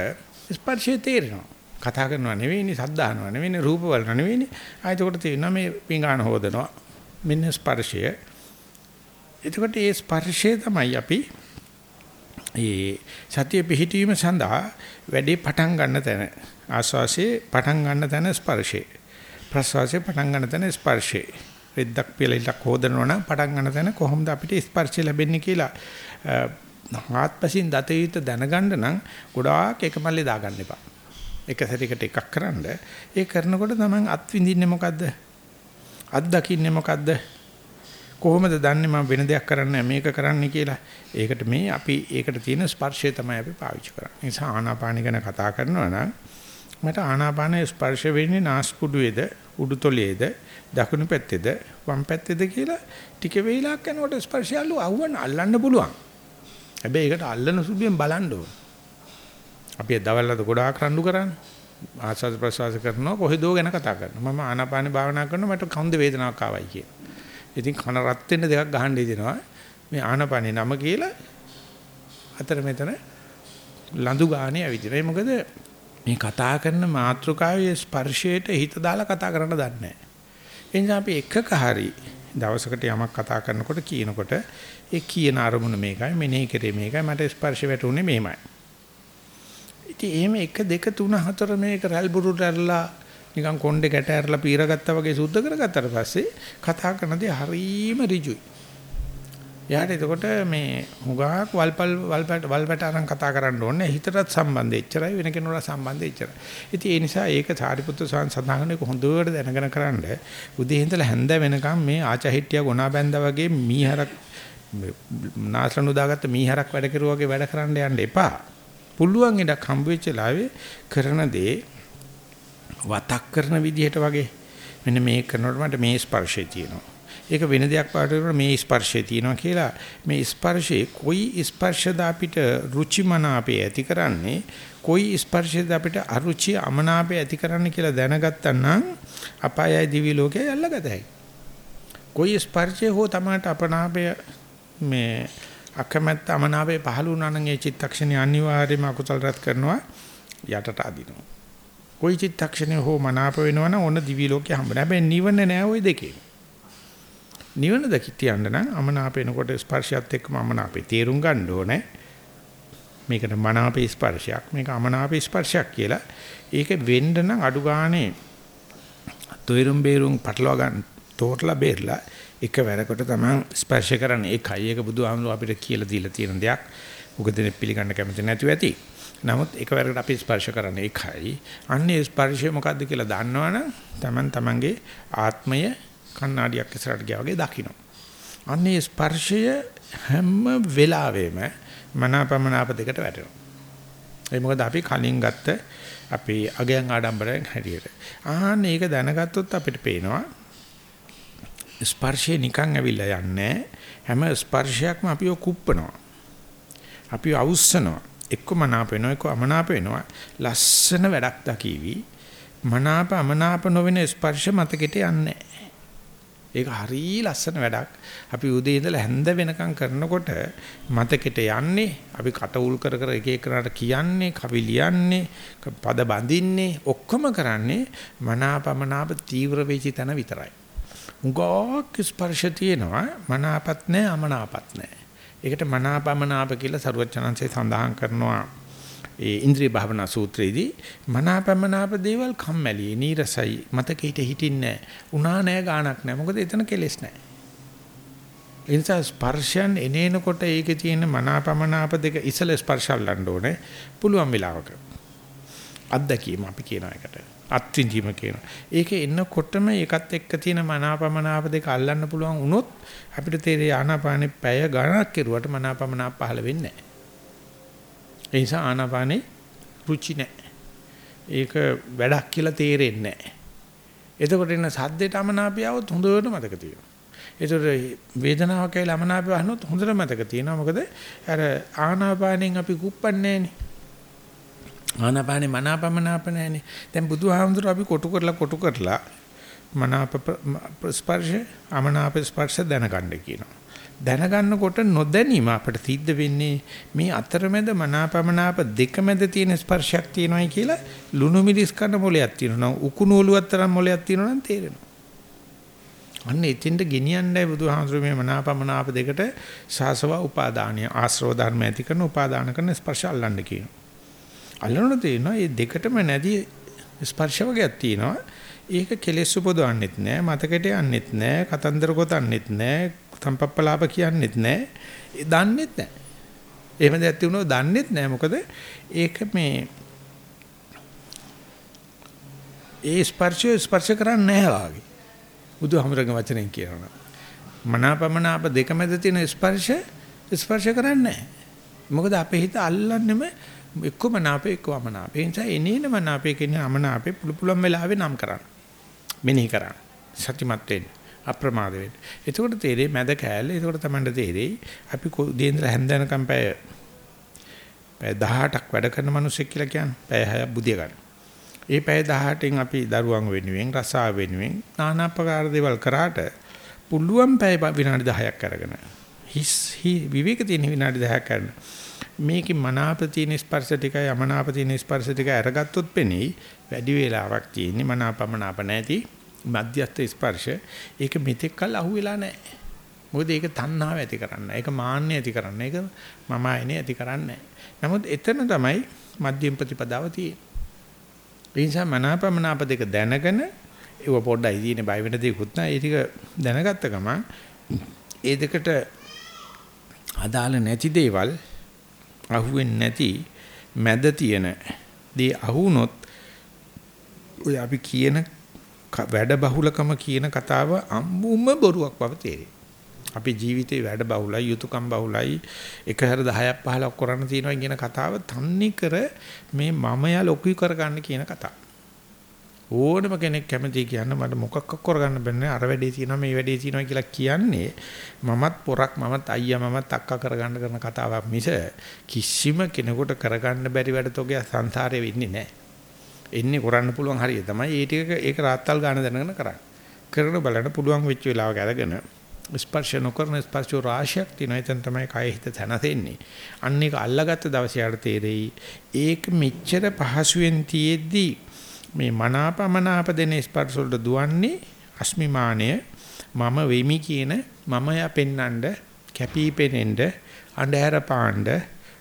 [SPEAKER 1] ස්පර්ශය තේරෙනවා. කතා කරනවා නෙවෙයිනේ සද්ද අහනවා නෙවෙයිනේ රූප බලනවා නෙවෙයිනේ. ආයෙත් උකට තියෙනවා මේ පිඟාන හොදනවා. මෙන්න ස්පර්ශය. එතකොට මේ ස්පර්ශය තමයි අපි ඒ සතිය පිහිටීම සඳහා වැඩේ පටන් ගන්න තැන ආස්වාසේ පටන් ගන්න තැන ස්පර්ශේ ප්‍රස්වාසේ පටන් ගන්න තැන ස්පර්ශේ රෙද්දක් පිළිලක් හොදනවා නම් පටන් ගන්න තැන කොහොමද අපිට ස්පර්ශය ලැබෙන්නේ කියලා ආත්පසින් දත යුතු දැනගන්න නම් ගොඩාක් එකමල්ලේ දාගන්න එපා. එක සැරයකට එකක් කරන්න. ඒ කරනකොට තමයි අත් විඳින්නේ මොකද්ද? අත් දකින්නේ මොකද්ද? කොහොමද දන්නේ මම වෙන දෙයක් කරන්නේ මේක කරන්නේ කියලා. ඒකට මේ අපි ඒකට තියෙන ස්පර්ශය තමයි අපි පාවිච්චි කරන්නේ. ඒ නිසා ආනාපාන ගැන කතා කරනවා නම් මට ආනාපාන ස්පර්ශ වෙන්නේ නාස්පුඩුවේද උඩුතොලේද දකුණු පැත්තේද වම් පැත්තේද කියලා ටික වේලාවක් යනකොට ස්පර්ශය අල්ලු අවුවන් අල්ලන්න පුළුවන්. හැබැයි ඒකට අල්ලන සුළුෙන් බලන්න ඕන. අපි දවල්වල ගොඩාක් රණ්ඩු කරන්නේ. ආස්වාද ප්‍රසවාස කරනවා කොහෙදෝ ගැන කතා කරනවා. මම ආනාපාන භාවනා කරනවා මට කවුද වේදනාවක් ආවයි කියලා. ඉතින් කන රත් වෙන්න දෙකක් ගහන්න දෙනවා. මේ ආනාපානේ නම කියලා අතර මෙතන ලඳු ගානේ ඇවිදිනවා. ඒ මොකද මේ කතා කරන මාත්‍රකාවේ ස්පර්ශයට හිත දාලා කතා කරන්න දන්නේ නැහැ. ඒ නිසා අපි එකක හරි දවසකට යමක් කතා කරනකොට කියනකොට ඒ කියන අරමුණ මේකයි මෙනෙහි කරේ මේකයි මට ස්පර්ශ වැටුනේ මෙහෙමයි. ඉතින් එහෙම 1 2 3 4 මේක රැල් බුරුට ඇරලා නිකන් කොණ්ඩේ ගැට ඇරලා පීරගත්තා වගේ සුද්ධ කරගත්තට පස්සේ කතා කරනදී හරීම ඍජුයි. එයාට එතකොට මේ හුඟක් වල්පල් වල්පට වල්පට අරන් කතා කරන්න ඕනේ හිතටත් සම්බන්ධ එච්චරයි වෙන කෙනෙකුට සම්බන්ධ එච්චරයි. ඉතින් ඒ නිසා ඒක සාරිපුත්‍ර සාන් සඳහන් එක හොඳට දැනගෙන කරන්න උදේ ඉඳලා හැන්ද වෙනකම් මේ ආචහිටියා ගොනා බැඳා වගේ මීහරක් නාසලනු දාගත්ත මීහරක් වැඩ කරුවා වගේ වැඩ කරන්න යන්න එපා. පුළුවන් ඉඩක් හම්බ වෙච්ච ලාවේ කරන දේ වතක් කරන විදිහට වගේ මෙන්න මේ කරනකොට මට මේ ස්පර්ශය තියෙනවා. ඒක වෙන දෙයක් පාටට මේ ස්පර්ශය තියෙනවා කියලා මේ ස්පර්ශේ කොයි ස්පර්ශද අපිට රුචිමනාපේ ඇති කරන්නේ කොයි ස්පර්ශද අපිට අරුචි අමනාපේ ඇති කරන්නේ කියලා දැනගත්තා නම් අපායයි දිවි ලෝකයයි අල්ලගතයි. කොයි ස්පර්ශය හෝ තමයි අපනාපය මේ අකමැත්ත අමනාපේ පහළ වුණා නම් ඒ චිත්තක්ෂණය අනිවාර්යයෙන්ම අකුසල රැත් කරනවා යටට අදිනවා. කොයි චිත්තක්ෂණේ හෝ මනාප වෙනවනම් ඕන දිවි ලෝකේ හම්බ නැහැ. නිවන නෑ ওই දෙකේ. නිවන දකි තියන්න නම් අමනාප එනකොට ස්පර්ශයත් එක්කම අමනාපේ තේරුම් ගන්න ඕනේ. මේකට මනාපේ ස්පර්ශයක් මේක අමනාපේ ස්පර්ශයක් කියලා. ඒක වෙන්න නම් අඩු ගානේ තොයරුම් බේරුම් පටලවා ගන්න තෝරලා බේරලා එක වැරකට තමයි ස්පර්ශ කරන්නේ ඒකයි ඒක බුදුහාමුදුරුවෝ අපිට කියලා දීලා තියෙන දෙයක්. උගදෙනෙක් පිළිගන්න කැමති නැතුව ඇති. නමුත් එකවරකට අපි ස්පර්ශ කරන්නේ ඒකයි. අන්නේ ස්පර්ශය මොකද්ද කියලා දන්නවනම් Taman tamange ආත්මය කණ්ණාඩියක් ඉස්සරහට ගියා වගේ දකින්න. අන්නේ ස්පර්ශය හැම වෙලාවෙම මනාපමනාප දෙකට වැටෙනවා. ඒ මොකද අපි කලින් ගත්ත අපේ අගයන් ආඩම්බරයෙන් හැටියට. ආන්න ඒක දැනගත්තොත් අපිට පේනවා ස්පර්ශය නිකන් ඇවිල්ලා යන්නේ හැම ස්පර්ශයක්ම අපිව කුප්පනවා. අපිව අවුස්සනවා. එක්ක මනාප වෙනවා එක්ක අමනාප වෙනවා. ලස්සන වැඩක් දකීවි. මනාප අමනාප නොවන ස්පර්ශ මතකෙට යන්නේ ඒක හරිය ලස්සන වැඩක්. අපි උදේ ඉඳලා හැන්ද වෙනකම් කරනකොට මතකෙට යන්නේ අපි කට උල් කර කර එක එකනට කියන්නේ, කවි ලියන්නේ, පද බඳින්නේ ඔක්කොම කරන්නේ මනාපමනාප තීව්‍ර වෙච්ච තැන විතරයි. උගෝක් ස්පර්ශ තියෙනවා මනාපත් නැහැ අමනාපත් නැහැ. ඒකට මනාපමනාප කියලා සරුවචනංශේ සඳහන් කරනවා ඒ ඉන්ද්‍රිය භාවනා සූත්‍රයේදී මනාපමනාප දේවල් කම්මැලි නීරසයි මතකෙට හිටින්නේ නැහැ. උනා නැහැ ගාණක් නැහැ. මොකද එතන කෙලෙස් නැහැ. ඒ නිසා ස්පර්ශයන් එනේනකොට ඒකේ තියෙන මනාපමනාප දෙක ඉසල ස්පර්ශල්ලන්න ඕනේ. පුළුවන් වෙලාවක. අත්දැකීම අපි කියන එකට. අත්විඳීම කියනවා. ඒක එන්නකොටම ඒකත් එක්ක තියෙන මනාපමනාප දෙක අල්ලන්න පුළුවන් වුණොත් අපිට තේරෙයි ආනාපානෙ පැය ගණනක් කෙරුවට මනාපමනාප පහළ වෙන්නේ නැහැ. ඒ නිසා ආනාපානේ රුචි නැහැ. ඒක වැඩක් කියලා තේරෙන්නේ නැහැ. එතකොට එන සද්දේට අමනාපියවොත් හොඳට මතක තියෙනවා. ඒතර වේදනාවක් කියලා අමනාපය වහනොත් හොඳට මතක තියෙනවා. මොකද අර ආනාපානෙන් අපි කුප්පන්නේ ආනාපානේ මනාපමනාප නැහැනේ. දැන් බුදුහාමුදුරුවෝ අපි කොටු කරලා කොටු කරලා මනාප ස්පර්ශ අමනාප ස්පර්ශ දැනගන්න කියනවා. දැනගන්නකොට නොදැනීම අපිට සිද්ධ වෙන්නේ මේ අතරමැද මනාපමනාප දෙක මැද තියෙන ස්පර්ශයක් තියෙනවායි කියලා ලුණු මිරිස් කන මොලයක් තියෙනවා උකුණු ඔලුවක් තරම් මොලයක් තියෙනවා නම් තේරෙනවා. අන්න එතෙන්ට ගෙනියන්නයි බුදුහාමුදුරුවෝ මේ මනාපමනාප දෙකට සාසව උපාදානිය ආශ්‍රව ධර්ම ඇති කරන උපාදාන කරන ස්පර්ශ අල්ලන්න කියනවා. අල්ලනොත් තේරෙනවා මේ දෙකටම නැති ස්පර්ශ වර්ගයක් තියෙනවා. ඒක කෙලෙස් උපදවන්නෙත් නෑ මතකයට යන්නෙත් නෑ කතන්දර ගොතන්නෙත් නෑ සම්පප්පලාප කියන්නෙත් නෑ. දන්නෙත් නෑ. එහෙම දෙයක් තිබුණොත් දන්නෙත් නෑ. මොකද ඒක මේ ඒ ස්පර්ශය ස්පර්ශ කරන්නේ නැහැ වාගේ. බුදුහමරගේ වචනෙන් කියනවා. මනාපමනාප දෙක මැද තියෙන ස්පර්ශ ස්පර්ශ කරන්නේ නැහැ මොකද අපේ හිත අල්ලන්නෙම එක්කම නාපේ එක්කම නාපේ ඒ නිසා එනේන මනාපේ කියන අමනාපේ පුළු පුළුවන් වෙලාවේ නම් කරන්න මෙනෙහි කරන්න. සතිමත් වෙන්න. අප්‍රමාද වෙන්න. එතකොට තේරෙයි මැද කෑල්ල. එතකොට තමයි තේරෙයි අපි දේන්ද්‍ර හැන්දනකම් පැය පැය 18ක් වැඩ කරන මිනිස්සෙක් කියලා කියන්නේ. පැය 6ක් බුදිය ගන්න. ඒ පැය 18න් අපි දරුවන් වෙනුවෙන් රසාව වෙනුවෙන් নানা ආකාර දේවල් කරාට පුළුවන් පැය විනාඩි 10ක් අරගෙන හිස් විවේක තියෙන විනාඩි 10ක් කරන මේකේ මනාප තියෙන ස්පර්ශ ටිකයි අමනාප තියෙන ස්පර්ශ ටිකයි අරගත්තොත් පෙනෙයි වැඩි වේලාවක් තියෙන්නේ මනාපමනාප නැති මධ්‍යස්ථ ස්පර්ශ. ඒක මෙතෙක් කල් අහුවෙලා නැහැ. මොකද ඒක තණ්හාව ඇති කරන්න. ඒක මාන්නය ඇති කරන්න. ඒක මම ආයනේ ඇති කරන්නේ. නමුත් එතන තමයි මධ්‍යම ප්‍රතිපදාව තියෙන්නේ. ඒ නිසා මනාපමනාප දෙක දැනගෙන ඒව පොඩ්ඩයි තියෙන්නේ. බය වෙන දෙයක්වත් නැහැ. ඒ ටික දැනගත්ත ගමන් ඒ දෙකට අදාළ නැති දේවල් අහුවෙන්නේ නැති මැද තියෙන දේ අහුනොත් ඔය අපි කියන වැඩ බහුලකම කියන කතාව අම්මුම බොරුවක් බව තේරෙයි. අපි ජීවිතේ වැඩ බහුලයි යුතුයකම් බහුලයි එක හැර 10ක් 15ක් කරන්න තියෙනවා කියන කතාව තන්නේ කර මේ මමයා ලොකුයි කරගන්න කියන කතාව. ඕනම කෙනෙක් කැමති කියන්න මට මොකක්ක කරගන්න බෑ අර වැඩේ තියෙනවා මේ වැඩේ තියෙනවා කියලා කියන්නේ මමත් පොරක් මමත් අයියා මමත් අක්කා කරගන්න කරන කතාවක් මිස කිසිම කෙනෙකුට කරගන්න බැරි වැඩ තෝගය සංසාරේ වෙන්නේ නැහැ. එන්නේ කරන්න පුළුවන් හරිය තමයි ඒ ටික ඒක රාත්තල් ගන්න දැනගෙන කරන්නේ. කරන බලන්න පුළුවන් වෙච්ච වෙලාවක අරගෙන ස්පර්ශ නොකරන ස්පර්ශ රාශියක් තියෙනවා. එතන තමයි කය හිත තනතෙන්නේ. අන්න ඒක අල්ලගත්ත දවසේ යාට තේරෙයි. ඒක මෙච්චර පහසුවෙන් තියෙද්දී මේ මනාපමනාප දෙන ස්පර්ශ වලට දුවන්නේ අස්මිමානය මම වෙමි කියන මම යා පෙන්නඳ කැපී පෙනෙන්න අන්ධහැර පාණ්ඩ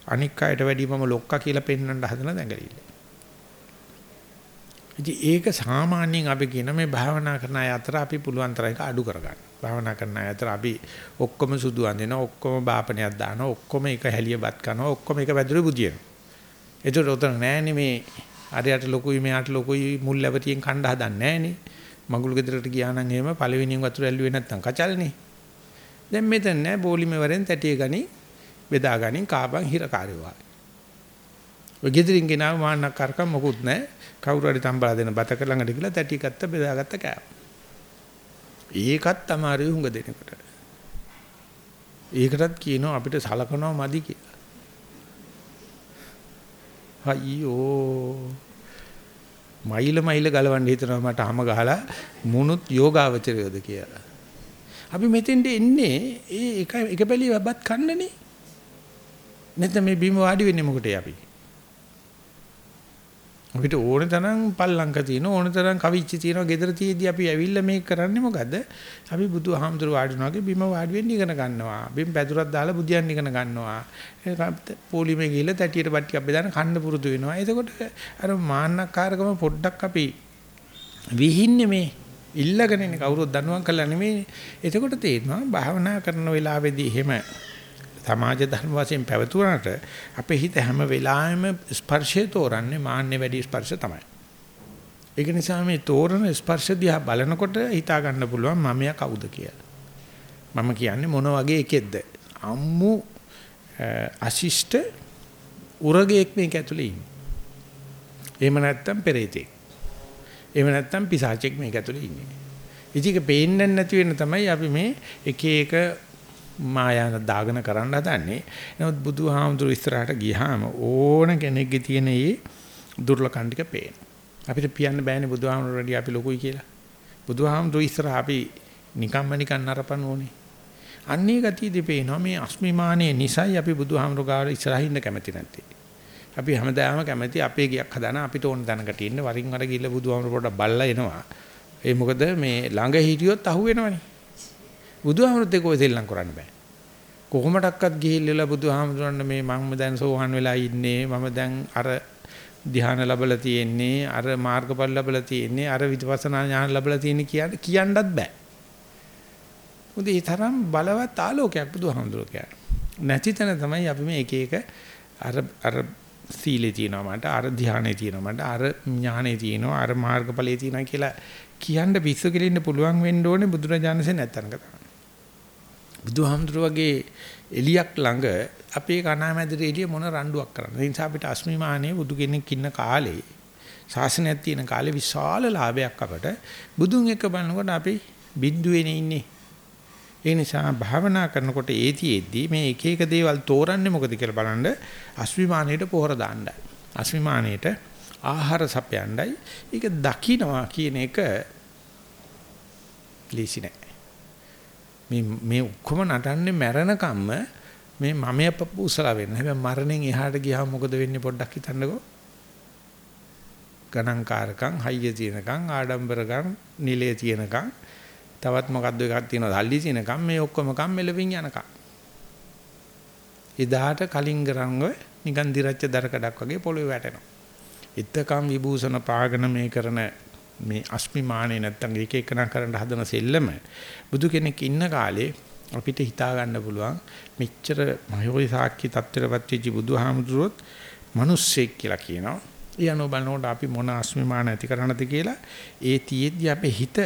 [SPEAKER 1] අනික් අයට වැඩිය මම ලොක්කා කියලා පෙන්වන්න හදන දැඟලිල්ල. ඉතින් ඒක සාමාන්‍යයෙන් අපි කියන මේ භාවනා කරන අය අතර අපි පුළුවන් තරම් ඒක අඩු කරගන්න. භාවනා කරන අය අතර අපි ඔක්කොම සුදු අඳිනවා, ඔක්කොම බාපණයක් දානවා, ඔක්කොම එක හැලියපත් කරනවා, ඔක්කොම එක වැදුරු බුදියනවා. ඒතර උතන නෑනේ මේ අරයට ලොකුයි මෙයාට ලොකුයි මුල් ලැබතියෙන් කණ්ඩ හදන්නේ නැහනේ. මගුල් ගෙදරට ගියා නම් එහෙම පළවෙනියෙන් වතුර ඇල්ලුවේ නැත්තම් කචල්නේ. දැන් මෙතන නෑ බෝලිමේ වරෙන් තැටිය ගනි බෙදා ගනි කාබන් හිරකාරයෝ. ඔය ගෙදරින් ගෙනාව මාන්නක් කරකම් මොකුත් නෑ. කවුරු හරි තම්බලා දෙන බත ළඟට ගිහලා තැටි ගත්ත බෙදාගත්ත කෑව. ඒකත් අමාරුයි හුඟ දෙනකොට. ඒකටත් කියනවා අපිට සලකනවා මදි කියලා. අයියෝ මයිල මයිල ගලවන්න හිතනවා මට හැම ගහලා මුනුත් යෝගාවචරයෝද කියලා. අපි මෙතෙන්ට එන්නේ ඒ එක එක බැලිය බත් කන්නනේ. නැත්නම් මේ බිම වාඩි වෙන්නේ මොකටද අපි? අපිට ඕන තරම් පල්ලංක තියෙන ඕන තරම් කවිච්චි තියෙනවා gedara තියේදී අපි ඇවිල්ලා මේක කරන්නේ මොකද අපි බුදුහාමුදුර වාඩිනාගේ බිම වාඩි වෙන්න ඉගෙන ගන්නවා. බිම පැදුරක් දාලා බුදියන් ඉගෙන ගන්නවා. පොලිමේ ගිහලා තැටියට බට්ටියක් බෙදාන කන්න පුරුදු වෙනවා. එතකොට අර මාන්නකාරකම පොඩ්ඩක් අපි විහින්නේ මේ ඉල්ලගෙන ඉන්නේ. කවුරුත් දනුවම් කළා නෙමෙයි. එතකොට තේරෙනවා භාවනා කරන වෙලාවේදී එහෙම සමාජ ධර්ම වශයෙන් පැවතුනට අපේ හිත හැම වෙලාවෙම ස්පර්ශය තෝරන්නේ මාන්නේ වැඩි ස්පර්ශ තමයි. ඒක නිසා මේ තෝරන ස්පර්ශ දිහා බලනකොට හිතා ගන්න පුළුවන් මමයා කවුද කියලා. මම කියන්නේ මොන වගේ එකෙක්ද? අම්මු අශිෂ්ට උරගේක් මේක ඇතුලේ ඉන්නේ. එහෙම නැත්නම් පෙරේතෙක්. එහෙම නැත්නම් පිසාචෙක් මේක ඇතුලේ ඉන්නේ. ඉතින් ඒක පේන්නේ නැති වෙන තමයි අපි මේ එක එක මායාව දාගෙන කරන්න හදන්නේ. නමුත් බුදුහාමුදුරු ඉස්සරහට ගියාම ඕන කෙනෙක්ගේ තියෙන මේ දුර්ලකම් ටික පේන. අපිට කියන්න බෑනේ බුදුහාමුදුරු වැඩි අපි ලොකුයි කියලා. බුදුහාමුදුරු ඉස්සරහ අපි නිකම්ම නිකන් නරපන ඕනේ. අන්නේ ගතියදී පේනවා මේ අස්මිමානයේ නිසයි අපි බුදුහාමුදුරු ගාව ඉස්සරහින් ඉන්න කැමති නැත්තේ. අපි හැමදාම කැමති අපේ ගියක් හදාන අපිට ඕන දැනකට ඉන්න වරින් වර ගිහිල්ලා බුදුහාමුදුරු පොඩ්ඩක් බල්ලා එනවා. ඒ මොකද මේ ළඟ හිටියොත් අහුවෙනවනේ. බුදුහාමුදුරුත් ඒක ඔය දෙල්ලම් කරන්න බෑ. කොහොමඩක්වත් ගිහිල්ලා බුදුහාමුදුරන් මේ මම දැන් සෝහන් වෙලා ඉන්නේ මම දැන් අර ධ්‍යාන ලැබලා තියෙන්නේ අර මාර්ගඵල ලැබලා තියෙන්නේ අර විපස්සනා ඥාන ලැබලා තියෙන්නේ කියන්න කියන්නත් බෑ. මොකද ඒ තරම් බලවත් ආලෝකයක් බුදුහාමුදුරුවෝ කියන්නේ. නැති තැන තමයි අපි මේ එක එක අර අර සීලේ තියෙනවා මට අර ධ්‍යානෙ තියෙනවා මට අර ඥානෙ තියෙනවා අර මාර්ගඵලයේ තියෙනවා කියලා කියන්න පිස්සු කෙලින්න පුළුවන් වෙන්න ඕනේ බුදුරජාණන්සේ නැත්තනක තමයි. බුදුහාමුදුරුවගේ එලියක් ළඟ අපේ කණාමැදිරි එළිය මොන රණ්ඩුවක් කරන්නේ. ඒ නිසා අපිට අස්මිමානේ බුදු කෙනෙක් ඉන්න කාලේ ශාසනයක් තියෙන කාලේ විශාල ලාභයක් අපට බුදුන් එක්ක බලනකොට අපි බිඳුවේනේ ඉන්නේ. ඒ නිසා භාවනා කරනකොට ඒතිෙද්දී මේ එක එක දේවල් තෝරන්නේ මොකද කියලා බලන්න අස්විමානයට පොහොර දාන්නයි. අස්විමානයට ආහාර සපයන්නයි. ඒක දකින්නවා කියන එක ලීසි නෑ. මේ මේ ඔක්කොම නටන්නේ මැරෙනකම්ම මේ මමයේ උසලා වෙන්න. හැබැයි මරණයෙන් එහාට ගියාම මොකද වෙන්නේ පොඩ්ඩක් හිතන්නකෝ. ගණන්කාරකම්, හයිය තියෙනකම්, ආඩම්බරකම්, නිලයේ තියෙනකම්, තවත් මොකද්ද එකක් තියෙනවා, සල්ලි තියෙනකම් මේ ඔක්කොම කම් මෙලවින් යනකම්. එදාට කලින් ගරංග නිකන් දිරච්ච දරකඩක් වගේ පොළවේ වැටෙනවා. එතකම් විභූෂණ පාගන මේ කරන මේ අස්මිමානේ නැත්තම් එක එකනා කරන්න හදන සෙල්ලම බුදු කෙනෙක් ඉන්න කාලේ අපිට හිතා ගන්න පුළුවන් මෙච්චර මහෝයි සාක්ෂි තත්ත්වයටපත් වෙච්ච බුදුහාමුදුරුවොත් මිනිස්සෙක් කියලා කියනවා. ඒ අනුව බලනකොට අපි මොන අස්මිමාන ඇති කරනද කියලා ඒ තියෙද්දි අපේ හිත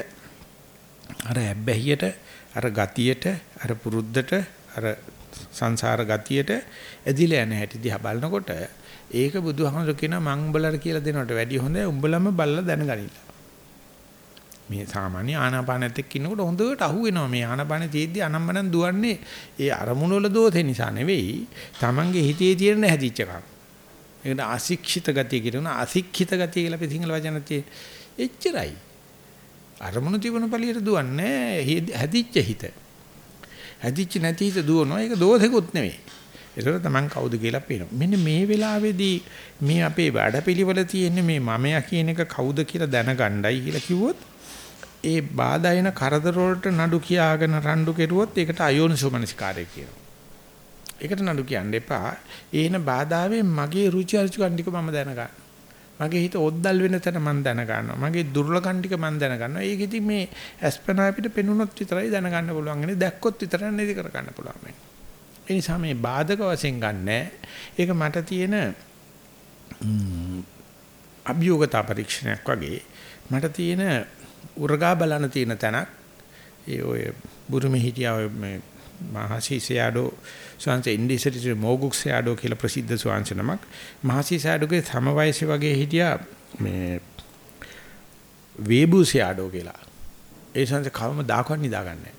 [SPEAKER 1] අර ඇබ්බැහියට අර ගතියට අර පුරුද්දට අර සංසාර ගතියට ඇදිලා යන හැටි දිහා බලනකොට ඒක බුදුහාමුදුරු කියන මං උඹලට කියලා දෙනවට වැඩිය හොඳයි උඹලම බලලා දැනගනින්න. මේ සාමාන්‍ය ආනාපානෙත් එක්ක ඉන්නකොට හොඳට අහු වෙනවා මේ ආනාපානෙ තියෙද්දි අනම්මනම් දුවන්නේ ඒ අරමුණු වල දෝෂේ නිසා නෙවෙයි Tamange හිතේ තියෙන හැදිච්ච එකක්. ඒකට අශික්ෂිත ගතිය කියන අශික්ෂිත ගතිය කියලා අපි සිංහල වචන තියෙ. එච්චරයි. අරමුණු තිබුණ පළියට දුවන්නේ හැදිච්ච හිත. හැදිච්ච නැති හිත දුවනවා ඒක දෝෂෙකුත් නෙවෙයි. ඒතර තමන් කවුද කියලා පේනවා. මෙන්න මේ වෙලාවේදී මේ අපේ වැඩපිළිවෙල තියෙන්නේ මේ මමයා කියන එක කවුද කියලා දැනගණ්ඩයි කියලා කිව්වොත් ඒ බාධා එන කරදර වලට නඩු කියාගෙන රණ්ඩු කෙරුවොත් ඒකට අයෝනිසෝමනසිකාරය කියනවා. ඒකට නඩු කියන්න එපා. ඒන බාධාවෙන් මගේ රුචි අරුචිකන් ටික මම දැනගන්න. මගේ හිත ඔද්දල් වෙන තැන මම දැන ගන්නවා. මගේ දුර්ලකම් ටික මම දැන ගන්නවා. ඒක ඉතින් මේ අස්පනා අපිට පෙනුනොත් විතරයි දැනගන්න පුළුවන්. ඉන්නේ දැක්කොත් විතරයි නේද කර ගන්න පුළුවන් මේ. ඒ නිසා මේ බාධක වශයෙන් ගන්නෑ. ඒක මට තියෙන අභියෝගතා පරීක්ෂණයක් වගේ මට තියෙන උරගා බලන තියෙන තැනක්. ඒ ඔය බුරුමේ හිටියා ඔය මේ මහසිසයාඩෝ ස්වාංශ ඉන්දිසිටි මොගුක්සයාඩෝ කියලා ප්‍රසිද්ධ ස්වාංශ නමක්. මහසිසයාඩෝගේ සම වයසේ වගේ හිටියා මේ වේබුසයාඩෝ කියලා. ඒ සංස කවම දාකවත් නිදාගන්නේ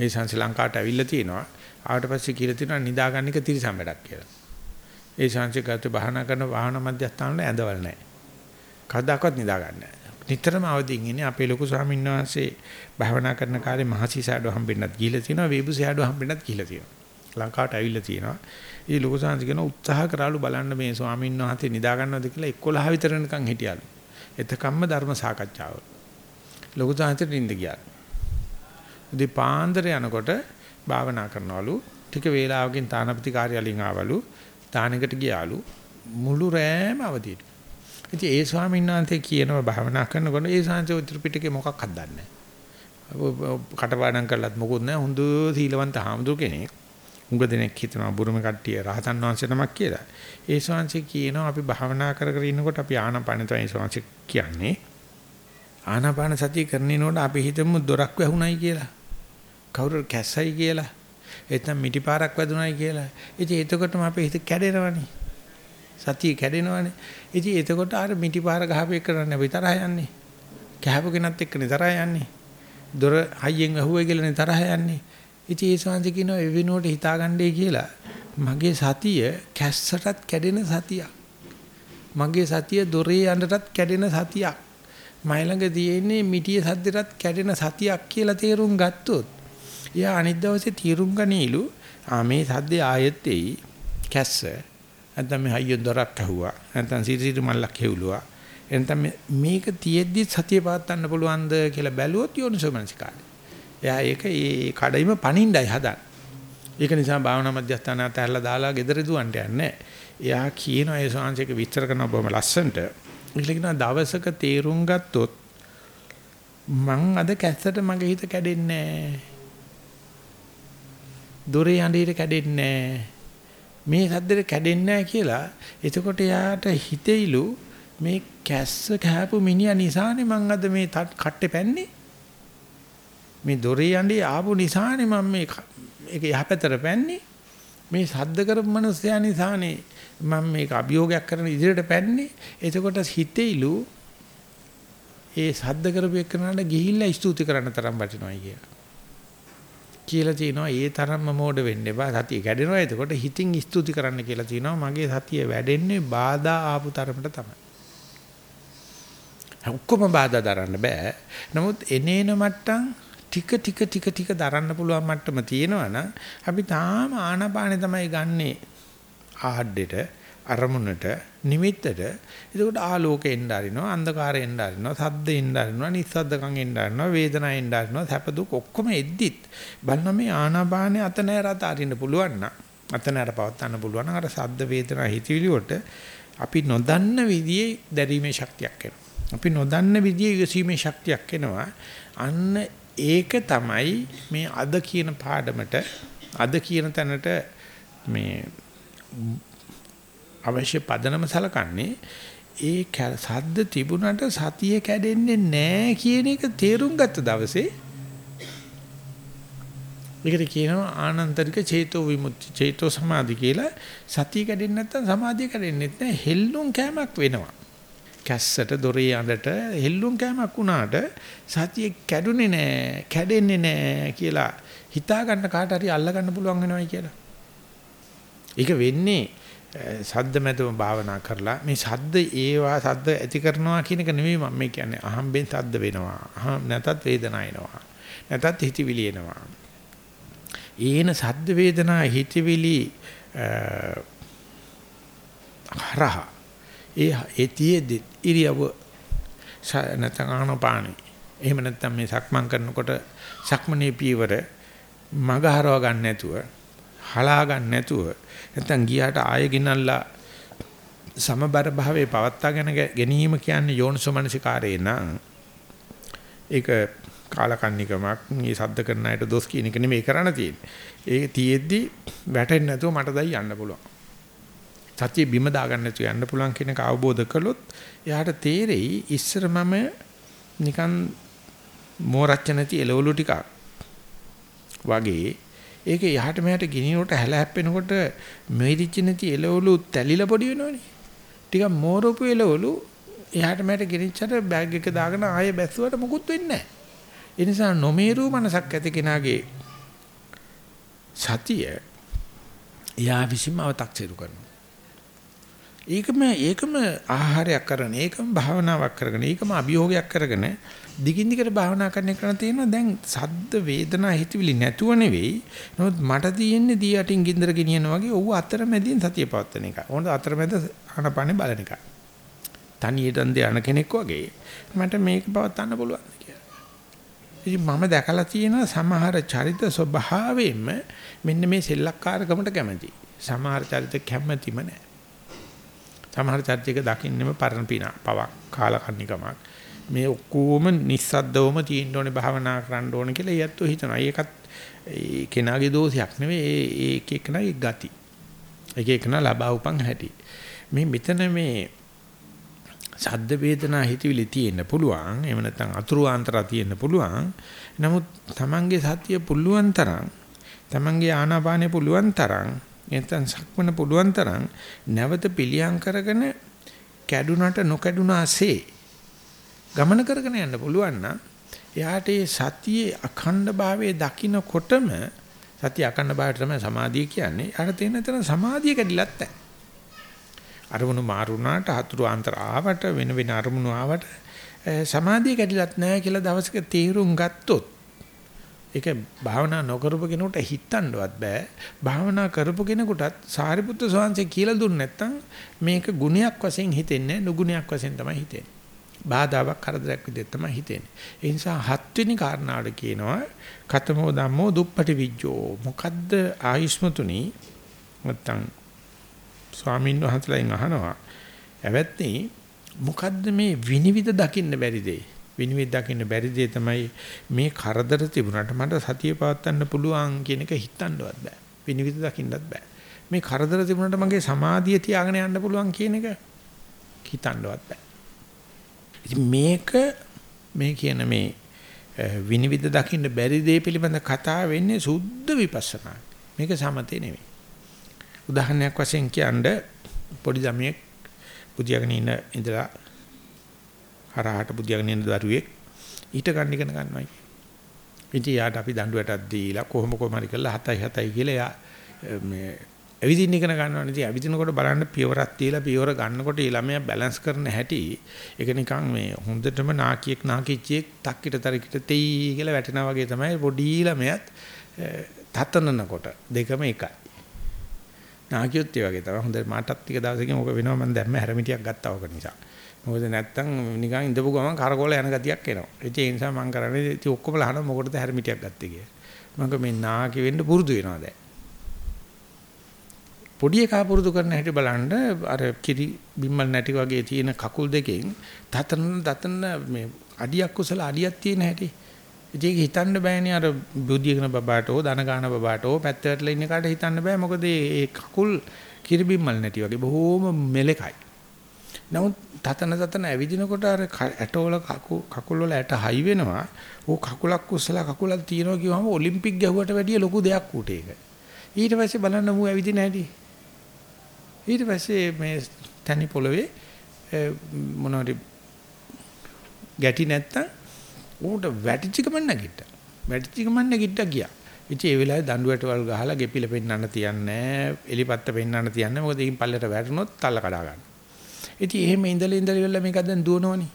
[SPEAKER 1] ඒ සංස ලංකාවට ඇවිල්ලා තිනවා ආවට පස්සේ කියලා තිනවා නිදාගන්න එක තිරසම් වැඩක් කියලා. ඒ සංස ගත බහනා කරන වාහන මධ්‍යස්ථාන වල ඇඳවල නැහැ. කවදාකවත් නිදාගන්නේ නැහැ. නිතරම අවදිින් ඉන්නේ අපේ ලොකු ස්වාමීන් වහන්සේ භාවනා කරන කාලේ මහසි සෑඩෝ හම්බෙන්නත් ගිහිලා තියෙනවා වේබු සෑඩෝ හම්බෙන්නත් ගිහිලා තියෙනවා. ලංකාවට ඇවිල්ලා තියෙනවා. ඉතින් ලොකු ස්වාමීන් කියන උත්සාහ කරාලු බලන්න මේ ස්වාමීන් වහන්සේ නිදා ගන්නවද කියලා 11 විතර වෙනකන් හිටියාලු. එතකම්ම ධර්ම සාකච්ඡාව. ලොකු ස්වාමීන් නින්ද ගියා. ඉතින් පාන්දර යනකොට භාවනා කරනවලු. ටික වේලාවකින් තානපති කාර්යාලයෙන් ආවලු. තානෙකට ගියාලු. මුළු රෑම අවදියට. ඉතින් ඒ ස්වාමීන් වහන්සේ කියනවා භාවනා කරනකොට ඒ සාංශ ත්‍රිපිටකේ මොකක්වත් දන්නේ නැහැ. කටපාඩම් කරලත් මොකුත් නැහැ. හොඳ සීලවන්ත හාමුදුර කෙනෙක්. උඟ දෙනෙක් හිතනවා බුරුම කට්ටිය රහතන් වහන්සේ නමක් කියලා. ඒ ස්වාමීන් කියනවා අපි භාවනා කර කර ඉන්නකොට අපි ආනාපාන තමයි ස්වාමීන් කියන්නේ. ආනාපාන සතිය කරනකොට අපි හිතමු දොරක් වැහුණයි කියලා. කවුරු කැස්සයි කියලා. එතන මිටිපාරක් වැදුණයි කියලා. ඉතින් එතකොටම අපේ හිත කැඩෙනවනේ. සතිය කැඩෙනවනේ. ඉතින් එතකොට අර මිටිපාර ගහපේ කරන්න අපි තරහ යන්නේ. කැහපු කෙනත් එක්කනේ තරහ යන්නේ. දොර හයියෙන් ඇහුවයි කියලානේ තරහ යන්නේ. ඉතින් ඒ ශාන්ති කියනවා ඒ වෙනුවට හිතාගන්නයි කියලා. මගේ සතිය කැස්සටත් කැඩෙන සතියක්. මගේ සතිය දොරේ යන්නටත් කැඩෙන සතියක්. මයි ළඟ තියෙන්නේ මිටියේ සද්දටත් කැඩෙන සතියක් කියලා තේරුම් ගත්තොත් එයා අනිත් දවසේ තීරුම් ගනීලු ආ මේ සද්දේ ආයෙත් එයි කැස්ස නැත්නම් මේ හයියෙන් දොරක් ඇහුවා නැත්නම් සිරිසිරි මල්ලක් හෙව්ලුවා එතන මේක තියෙද්දි සතිය පවත්වන්න පුළුවන්ද කියලා බැලුවොත් යෝනිසෝමනසිකාරය. එයා ඒක ඒ කඩයිම පණින්නයි හදන්නේ. ඒක නිසා භාවනා මධ්‍යස්ථාන අතහැරලා දාලා ගෙදර දුවන්ට යන්නේ එයා කියන ඒ ශාංශයක විස්තර කරන බොහොම ලස්සනට. ඒකල කියන දවසක තේරුම් ගත්තොත් මං අද කැස්සට මගේ හිත කැඩෙන්නේ නැහැ. දොරේ යඬීර කැඩෙන්නේ නැහැ. මේ සද්දෙට කැඩෙන්නේ නැහැ කියලා එතකොට යාට හිතෙයිලු මේ කැස්ස කෑපු මිනිහා නිසානේ මං අද මේ කට්ටේ පැන්නේ. මේ දොරේ යන්නේ ආපු නිසානේ මම මේ ඒක යහපැතට පැන්නේ. මේ සද්ද කරපු මිනිස්සයා නිසානේ මම මේක අභියෝගයක් කරන ඉදිරියට පැන්නේ. එතකොට හිතෙයිලු ඒ සද්ද කරපු එක්කනට ගිහිල්ලා ස්තුති කරන්න තරම් වටිනවයි කියලා. කියලා තිනවා ඒ තරම්ම මෝඩ වෙන්න එපා සතිය කැඩෙනවා. එතකොට හිතින් ස්තුති කරන්න කියලා තිනවා මගේ සතිය වැඩෙන්නේ බාධා ආපු තරමට තමයි. ඔක්කොම බාධා දරන්න බෑ. නමුත් එනේන මට්ටම් ටික ටික ටික ටික දරන්න පුළුවන් මට්ටම තියෙනවනම් අපි තාම ආනාපානේ තමයි ගන්නෙ ආහඩේට අරමුණට නිමිත්තට. එතකොට ආලෝකේ එන්න ආරිනවා අන්ධකාරේ එන්න ආරිනවා සද්ද එන්න ආරිනවා නිස්සද්දකම් එන්න ආරිනවා වේදනාව එන්න ආරිනවා සැප දුක් ඔක්කොම එද්දිත්. බලන්න මේ ආනාපානේ අත නැර අත අරින්න පුළුවන් නම් අත නැර පවත්වන්න පුළුවන් නම් අර සද්ද වේදනා හිතවිලි වලට අපි නොදන්න විදිහේ දැරීමේ ශක්තියක් එනවා. අපි නොදන්න විදිහේ යොසීමේ ශක්තියක් එනවා. අන්න ඒක තමයි මේ අද කියන පාඩමට අද කියන තැනට මේ අවශ්‍ය පදනම සලකන්නේ ඒ සද්ද තිබුණට සතිය කැඩෙන්නේ නැහැ කියන එක තේරුම් ගත්ත දවසේ මේකට කියනවා ආනන්තරික චේතෝ විමුක්ති චේතෝ සමාධි කියලා. සතිය කැඩෙන්නේ නැත්නම් සමාධිය කැඩෙන්නේ නැහැ හෙල්ලුම් කෑමක් වෙනවා. කැස්සට දොරේ යඬට හෙල්ලුම් කෑමක් වුණාට සතිය කැඩුනේ නැහැ කැඩෙන්නේ නැහැ කියලා හිතා ගන්න කාට හරි අල්ල ගන්න පුළුවන් වෙනවයි කියලා. ඒක වෙන්නේ සද්ද මැදම භාවනා කරලා මේ සද්ද ඒවා සද්ද ඇති කරනවා කියන එක නෙමෙයි මම මේ කියන්නේ. අහම්බෙන් සද්ද වෙනවා. අහම් නැතත් වේදනා එනවා. නැතත් හිතවිලි එනවා. ඒන සද්ද වේදනා හිතවිලි හරහා. ඒ ඒතියෙදි ඉරියව නැත්නම් ආනපානෙ. එහෙම නැත්නම් මේ සක්මන් කරනකොට සක්මනේ පීවර මග හරව ගන්න නැතුව හලා ගන්න නැතුව නැත්නම් ගියාට ආයෙ ගිනල්ලා සමබර භාවයේ පවත්වාගෙන ගැනීම කියන්නේ යෝනිසෝමනසිකාරේ නම් ඒක කාලකන්නිකමක් මේ සද්ද කරන අයට දොස් කියන එක නෙමෙයි කරණ තියෙන්නේ. ඒක තියෙද්දි වැටෙන්නේ නැතුව මට දැන් යන්න පුළුවන්. සතිය බිම දාගන්න නැතුව යන්න පුළුවන් කියන එක අවබෝධ කළොත් එයාට තේරෙයි ඉස්සර මම නිකන් මෝරච්ච නැති එළවලු ටිකක් වගේ ඒක යහට මෙහාට ගිනිනකොට හැල හැප්පෙනකොට මෙරිච්ච නැති එළවලු තැලිලා පොඩි වෙනවනේ. ටිකක් මෝරපු එළවලු එහාට මෙහාට ගිනිච්චට බෑග් එක දාගෙන ආයෙ බැස්සුවට මුකුත් වෙන්නේ නැහැ. ඒ නිසා නොමේරු මනසක් ඇති කෙනාගේ සතිය එයා විසින්ම අව탁සිරු කරනවා. ඒකම ඒකම ආහාරයක් කරගෙන ඒකම භාවනාවක් කරගෙන ඒකම අභියෝගයක් කරගෙන දිගින් දිගට භාවනා කරන එක තියෙනවා දැන් සද්ද වේදනා හිතවිලි නැතුව නෙවෙයි නමුත් මට තියෙන්නේ දී යටින් ගින්දර ගෙනියන වගේ ඔව් අතරමැදින් සතිය පවත්වන එක. ඕන අතරමැද ආනපනේ බලන එක. තනියට යන කෙනෙක් වගේ මට මේක පවත්වන්න පුළුවන් කියලා. ඉතින් මම දැකලා තියෙන සමහර චරිත ස්වභාවයෙන්ම මෙන්න මේ සෙල්ලක්කාරකමට කැමති. සමහර චරිත කැමැතිම නැහැ. සමහර චර්චයක දකින්නෙම පරණ පිනා පවක් කාලකන්නිකමක් මේ ඔක්කොම නිස්සද්දවම තියෙන්න ඕනේ භාවනා කරන්න ඕනේ කියලා ඊයත්තු හිතනවා. ඒකත් ඒ කෙනාගේ දෝෂයක් නෙවෙයි ඒ ඒක එකනාගේ ගති. ඒක එකනා ලබා උපන් හැටි. මේ මෙතන මේ සද්ද වේදනා හිතවිලි තියෙන්න පුළුවන්. එහෙම නැත්නම් අතුරු ආන්තර තියෙන්න පුළුවන්. නමුත් Tamange සතිය පුළුවන් තරම් Tamange ආනාපානෙ පුළුවන් තරම් නැත්නම් සක්මන පුළුවන් තරම් නැවත පිළියම් කරගෙන කැඩුනට නොකැඩුනාසේ ගමන කරගෙන යන්න පුළුවන් නම් එයාට ඒ සතියේ අඛණ්ඩ භාවයේ දකින්නකොටම සතිය අඛණ්ඩ භාවයට තමයි සමාධිය කියන්නේ. අර තේන තන සමාධිය කැඩිලත් නැහැ. අරමුණු මාරුණාට හතුරු ආන්තර ආවට වෙන වෙන අරමුණු ආවට සමාධිය කැඩිලත් නැහැ කියලා දවසක තීරුම් ගත්තොත් ඒක භාවනා නොකරපු කෙනෙකුට හිතන්නවත් බෑ. භාවනා කරපු කෙනෙකුටත් සාරිපුත්‍ර ස්වාමීන් කියලා දුන්නේ නැත්නම් මේක ගුණයක් වශයෙන් හිතෙන්නේ නුගුණයක් වශයෙන් තමයි හිතෙන්නේ. බාධාවක් කරදරයක් විදිහට තමයි හිතෙන්නේ. ඒ නිසා හත්වෙනි කාරණාවට කියනවා කතමෝ ධම්මෝ දුප්පටි විජ්ජෝ. මොකද්ද ආයුෂ්මතුනි නැත්නම් ස්වාමීන් වහන්සේලාගෙන් අහනවා "ඇවැත්නි මොකද්ද මේ විනිවිද දකින්න බැරි දෙය?" විනිවිද දකින්න බැරි දෙය තමයි මේ කරදර තිබුණාට මට සතිය පවත්වන්න පුළුවන් කියන එක හිතන්නවත් බෑ. විනිවිද දකින්නත් බෑ. මේ කරදර තිබුණාට මගේ සමාධිය තියාගෙන යන්න පුළුවන් කියන එක හිතන්නවත් බෑ. ඉතින් මේක මේ කියන මේ විනිවිද දකින්න බැරි දේ පිළිබඳ කතා වෙන්නේ සුද්ධ විපස්සනා. මේක සමතේ නෙවෙයි. උදාහරණයක් වශයෙන් කියන්නේ පොඩි ළමයෙක් බුදියාගෙන ඉන්න ඉඳලා හරහාට බුදියාගෙන ඉන්න දරුවෙක් ඊට ගන්න ඉගෙන ගන්නවායි. ඉතින් යාට අපි දඬුවටක් දීලා කොහොම කොහම හරි කරලා 7යි 7යි කියලා යා මේ ඇවිදින්න ඉගෙන ගන්නවනේ. ඉතින් ඇවිදිනකොට බලන්න පියවරක් තියලා පියවර ගන්නකොට ඒ ළමයා බැලන්ස් කරන හැටි ඒක නිකන් මේ හොඳටම නාකියෙක් නාකිච්චියෙක් තක්කිට තරකිට තෙයි කියලා වැටෙනා වගේ තමයි පොඩි ළමයාත් තතනනකොට දෙකම එකයි. නාකියොත් ඒ වගේ තමයි. හොඳට මාටත් ටික දවසකින් ඕක වෙනවා මම දැම්ම හැරමිටියක් ගත්තා ඕක නිසා. මොකද නැත්තම් නිකන් ඉඳපු ගමන් කරකෝල යන ගතියක් එනවා. ඒ නිසා මම කරන්නේ ඉතින් ඔක්කොම ලහන මොකටද හැරමිටියක් ගත්තේ කියලා. මම මේ නාකි වෙන්න පුරුදු වෙනවා දැන්. පොඩි එකා පුරුදු කරන හැටි බලන්න අර කිරි බිම්මල් නැටි වගේ තියෙන කකුල් දෙකෙන් තතන තතන මේ අඩියක් කුසල අඩියක් තියෙන හැටි. ඒක හිතන්න බෑනේ අර බුද්ධියකන බබාට හෝ ධන ගාන බබාට හෝ පැත්තට ඉන්න කාට හිතන්න බෑ මොකද ඒ කකුල් කිරි බිම්මල් නැටි වගේ බොහෝම මෙලකයි. නමුත් තතන තතන ඇවිදිනකොට අර ඇටවල කකුල් වල ඇට හයි වෙනවා. ඕ කකුලක් කුසල කකුලක් තියනවා කිව්වම ඔලිම්පික් ගැහුවට වැඩිය ලොකු දෙයක් උට ඒක. ඊට පස්සේ බලන්න මූ ඇවිදින හැටි. ඊට පස්සේ මේ තනි පොළවේ මොනවාරි ගැටි නැත්තම් ඌට වැටිච්ච ගමන් නැගිට්ටා. වැටිච්ච ගමන් නැගිට්ටා ගියා. ඉතින් ඒ වෙලාවේ දඬුවටවල් ගහලා ගෙපිල පෙන්නන්න තියන්නේ එලිපත්ත පෙන්නන්න තියන්නේ මොකද ඉන් පල්ලෙට වැටුනොත් තල්ල කඩා ගන්න. ඉතින් එහෙම ඉඳලා ඉඳලා ඉවරලා මේක දැන් දුවනවනේ.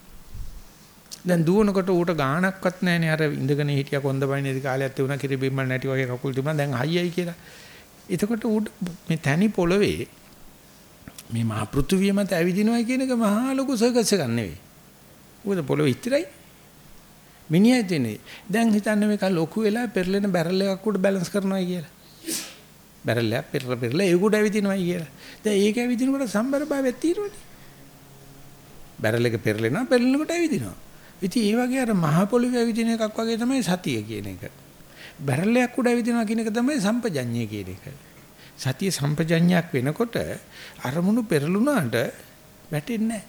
[SPEAKER 1] දැන් දුවනකොට ඌට ගාණක්වත් නැහැනේ අර ඉඳගෙන හිටියා කොන්දපයින් ඉදි කාලයක් තිබුණා කිරි බිම්මල් නැටි වගේ කකුල් තිබුණා දැන් හයියයි කියලා. එතකොට ඌට මේ තනි පොළවේ මේ මහ පෘථුවිය මත ඇවිදිනවා කියන එක මහා ලොකු සර්කස් එකක් නෙවෙයි. ඌද පොළොව ඉතිරයි. මිනිහා ඉතිනේ. දැන් හිතන්නේ මේක ලොකු වෙලා පෙරලෙන බැරල් එකක් උඩ බැලන්ස් කරනවා කියලා. බැරල් එක පෙරල පෙරල ඒක උඩ ඇවිදිනවා කියලා. දැන් ඒක ඇවිදිනකොට සම්බර භාවයක් තියෙනවනේ. බැරල් එක පෙරලෙනවා පෙරලෙනකොට ඇවිදිනවා. ඉතින් ඒ වගේ අර මහ පොළොවේ ඇවිදින එකක් වගේ තමයි සතිය කියන එක. බැරල් එකක් උඩ ඇවිදිනවා කියන එක තමයි සම්පජඤ්ඤය කියන එක. සතිය සම්පජඤ්ඤයක් වෙනකොට අරමුණු පෙරළුණාට වැටෙන්නේ නැහැ.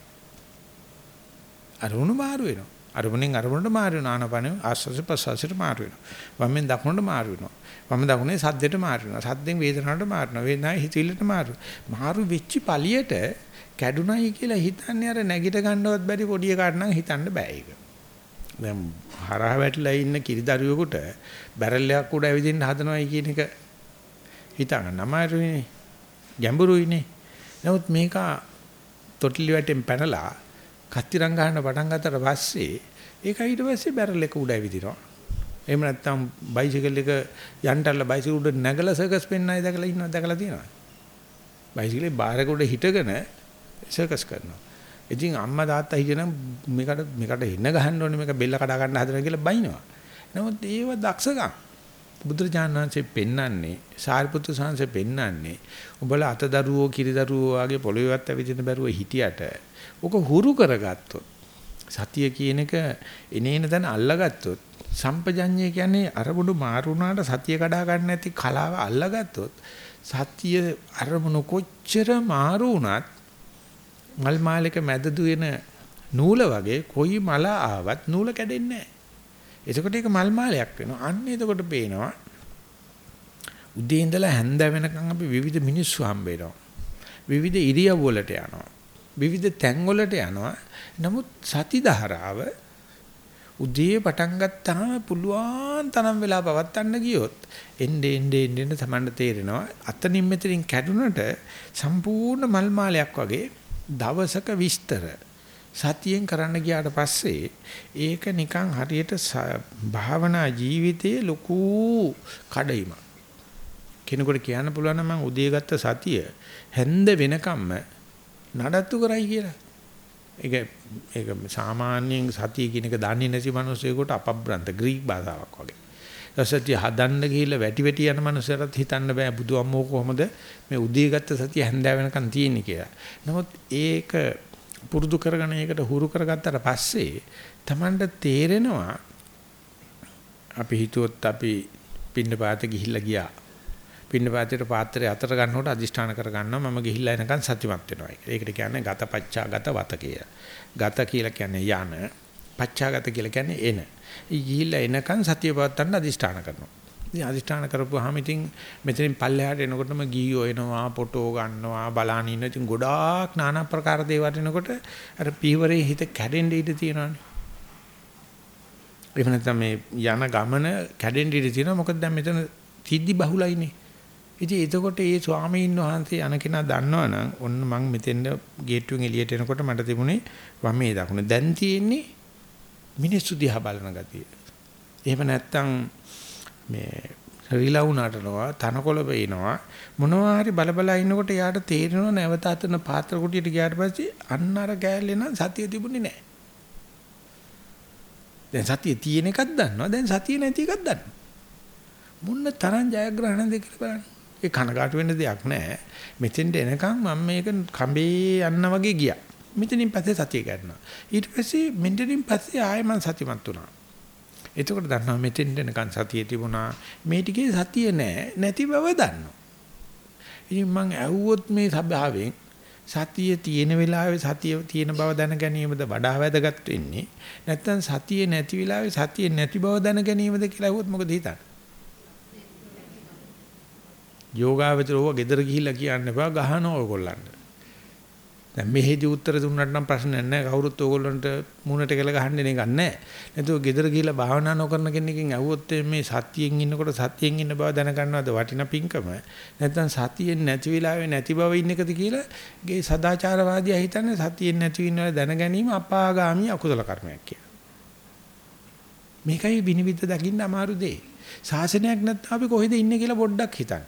[SPEAKER 1] අරමුණු මාරු වෙනවා. අරමුණෙන් අරමුණට මාරු වෙනවා. ආනපන ආස්වාස ප්‍රසවාසයට මාරු වෙනවා. වමෙන් දකුණට මාරු වෙනවා. වම දකුණේ සද්දෙට මාරු වෙනවා. සද්දෙන් වේදනාවට මාරු වෙනවා. වේදනාවේ හිතවිල්ලට මාරු. මාරු වෙච්ච පළියට කැඩුනයි කියලා හිතන්නේ අර නැගිට ගන්නවත් බැරි පොඩි එකාට නම් හිතන්න බෑ ඒක. දැන් හරහා වැටිලා ඉන්න කිරිදරුවෙකුට බැරල් එකක් උඩ ඇවිදින්න හදනවයි කියන එක හිතන්න අමාරුයිනේ. ගැඹුරුයිනේ. නමුත් මේක තොටිලි වැටෙන් පැනලා කත්තිරං ගන්න පටන් ගත්තට පස්සේ ඒක ඊට පස්සේ බැරල් එක උඩ ඇවිදිනවා. එහෙම නැත්නම් බයිසිකල් එක යන්ටල්ල බයිසිකල් උඩ නැගලා සර්කස් පෙන්නයි දැකලා ඉන්නවා දැකලා තියෙනවා. බයිසිකලේ බාරක උඩ හිටගෙන සර්කස් කරනවා. ඉතින් අම්මා තාත්තා හිතන මේකට මේකට එන්න ගහන්න ඕනේ මේක බෙල්ල කඩා ගන්න හදනවා කියලා බයිනවා. නමුත් ඒව දක්ෂකම්. බුදුරජාණන් වහන්සේ පෙන්වන්නේ සාරිපුත්‍ර සංඝසේ පෙන්වන්නේ උඹලා අතදරුවෝ කිරිදරුවෝ වගේ පොළොවේවත් ඇවිදින බැරුව හිටියට ඔක හුරු කරගත්තොත් සතිය කියන එක එනේන තැන අල්ලගත්තොත් සම්පජඤ්ඤය කියන්නේ අරමුණු මාරු වුණාට සතිය කඩා ගන්න නැති කලාව අල්ලගත්තොත් සතිය අරමුණු කොච්චර මාරු වුණත් මල් මාලයක මැද දුවෙන නූල වගේ කොයි මල ආවත් නූල කැඩෙන්නේ නැහැ. එතකොට ඒක මල් මාලයක් වෙනවා. අන්න එතකොට පේනවා උදේ ඉඳලා හැන්ද වෙනකන් අපි විවිධ මිනිස්සු හම්බ වෙනවා. විවිධ ඉරියව් වලට යනවා. විවිධ තැන් වලට යනවා. නමුත් සති ධාරාව උදේ පටන් ගත්තාම පුළුවන් තරම් වෙලා පවත්තන්න ගියොත් එnde ende ende තමන්ට තේරෙනවා අතනින් මෙතනින් කැඩුනට සම්පූර්ණ මල් මාලයක් වගේ දවසක විස්තර සතියෙන් කරන්න ගියාට පස්සේ ඒක නිකන් හරියට භාවනා ජීවිතයේ ලොකු කඩයිමක් කෙනෙකුට කියන්න පුළුවන් නම් මම උදේ ගත්ත සතිය හැන්ද වෙනකම්ම නඩත්තු කරයි කියලා. ඒක ඒක සාමාන්‍යයෙන් සතිය කියන එක දන්නේ නැති මිනිස්සුෙකුට අපබ්‍රන්ත ග්‍රීක භාෂාවක් වගේ. සතිය හදන්න ගිහිල්ලා වැටි වැටි යන මනුස්සයරත් හිතන්න බෑ බුදු අම්මෝ කොහොමද මේ උදේ ගත්ත සතිය හැන්දෑ වෙනකන් තියෙන්නේ කියලා. නමුත් ඒක පුරුදු කරගෙන ඒකට හුරු කරගත්තට පස්සේ Tamanට තේරෙනවා අපි හිතුවොත් අපි පින්න පාත ගිහිල්ලා ගියා. පින්න පාතේට පාත්‍රය අතර ගන්නකොට අදිෂ්ඨාන කර ගන්නවා මම ගිහිල්ලා එනකන් සතිමත් වෙනවා. ඒකට කියන්නේ ගතපච්චා ගත වත කිය. ගත කියලා කියන්නේ යන, පච්චාගත කියලා කියන්නේ එන. ගිහිල්ලා එනකන් සතිය පවත්තන්න අදිෂ්ඨාන කරනවා. ඉතින් අදිෂ්ඨාන කරපුවාම ඉතින් මෙතනින් පල්ලෙහාට එනකොටම ගීයෝ එනවා, ෆොටෝ ගන්නවා, බලන ඉන්න ඉතින් ගොඩාක් নানা ප්‍රකාර දේවල් එනකොට අර පීවරේ හිත කැඩෙන්න ඉඩ තියෙනවානේ. එහෙම නැත්නම් මේ යන ගමන කැඩෙන්න ඉඩ තියෙනවා. මොකද දැන් මෙතන සිද්ධි බහුලයිනේ. ඉතින් එතකොට මේ ස්වාමීන් වහන්සේ යන කෙනා දන්නවනම් ඔන්න මං මෙතෙන්ද ගේට්ටුවෙන් එළියට එනකොට මට තිබුණේ වමේ දකුණ. දැන් තියෙන්නේ මිනිස්සු දිහා බලන ගතිය. එහෙම නැත්තම් මේ රිලව් නටනවා තනකොළ වේනවා මොනවා හරි බලබලා ඉන්නකොට යාට තේරෙනව නැවත අතන පාත්‍ර කුටියට ගියාට පස්සේ අන්න අර කෑල්ලේ නම් සතිය තිබුණේ නැහැ. දැන් සතිය තියෙන එකක් දන්නවා දැන් සතිය නැති එකක් දන්නවා. මුන්න තරම් ජයග්‍රහණ දෙක බලන්න. ඒ කනගාටු වෙන්න දෙයක් නැහැ. මෙතෙන්ට එනකන් මම මේක කඹේ යන්න වගේ ගියා. මෙතනින් පස්සේ සතිය ගන්නවා. ඊට පස්සේ මෙතනින් පස්සේ ආයෙ මම සතිමත් වුණා. එතකොට දන්නවා මෙතෙන්ට එනකන් සතිය තිබුණා. මේ ටිකේ සතිය නැහැ. නැති බව දන්නවා. ඉතින් මම ඇහුවොත් මේ සබාවෙන් සතිය තියෙන වෙලාවේ සතිය තියෙන බව දැන ගැනීමද වඩා වැදගත් වෙන්නේ. නැත්නම් සතිය නැති වෙලාවේ සතිය නැති බව දැන ගැනීමද කියලා ඇහුවොත් මොකද හිතන්නේ? යෝගාවචරව ගෙදර ගිහිල්ලා කියන්න එපා ගහන ඕගොල්ලන්ට. දැන් මෙහෙදි උත්තර දුන්නාට නම් ප්‍රශ්නයක් නැහැ. කවුරුත් ඕගොල්ලන්ට මූණට කියලා ගහන්නේ නේ ගන්නෑ. නැතුව ගෙදර ගිහිල්ලා භාවනා නොකරන කෙනකින් ඇහුවොත් මේ සතියෙන් ඉන්නකොට සතියෙන් ඉන්න බව දැනගන්නවද වටිනා පිංකම? නැත්නම් සතියෙන් නැති වෙලාවේ නැති බව ඉන්න එකද කියලා ගේ සදාචාරවාදියා හිතන්නේ සතියෙන් නැති වෙනවා දැන ගැනීම අපාගාමී අකුසල කර්මයක් කියලා. මේකයි විනිවිද දකින්න අමාරු දෙය. ශාසනයක් නැත්නම් අපි කොහෙද ඉන්නේ කියලා පොඩ්ඩක් හිතන්න.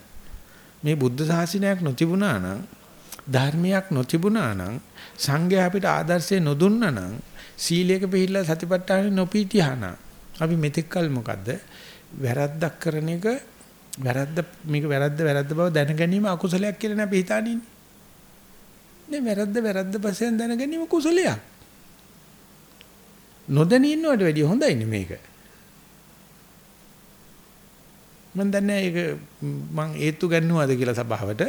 [SPEAKER 1] මේ බුද්ධ ශාසනයක් නොතිබුණා නම් ධර්මයක් නොතිබුණා නම් සංඝයා අපිට ආදර්ශය නොදුන්නා නම් සීලයක පිළිලා සතිපට්ඨානෙ නොපීතිහන අපි මෙතෙක් කල මොකද්ද? වැරද්දක් කරන එක වැරද්ද මේක වැරද්ද වැරද්ද බව දැන ගැනීම අකුසලයක් කියලා නේ අපි හිතානින්නේ. නේ වැරද්ද වැරද්ද පස්සේ දැන ගැනීම කුසලයක්. නොදැනී ඉන්නවට වැඩිය හොඳයිනේ මේක. මම දන්නේ ඒක මං ඒත්තු ගන්නවද කියලා සභාවට.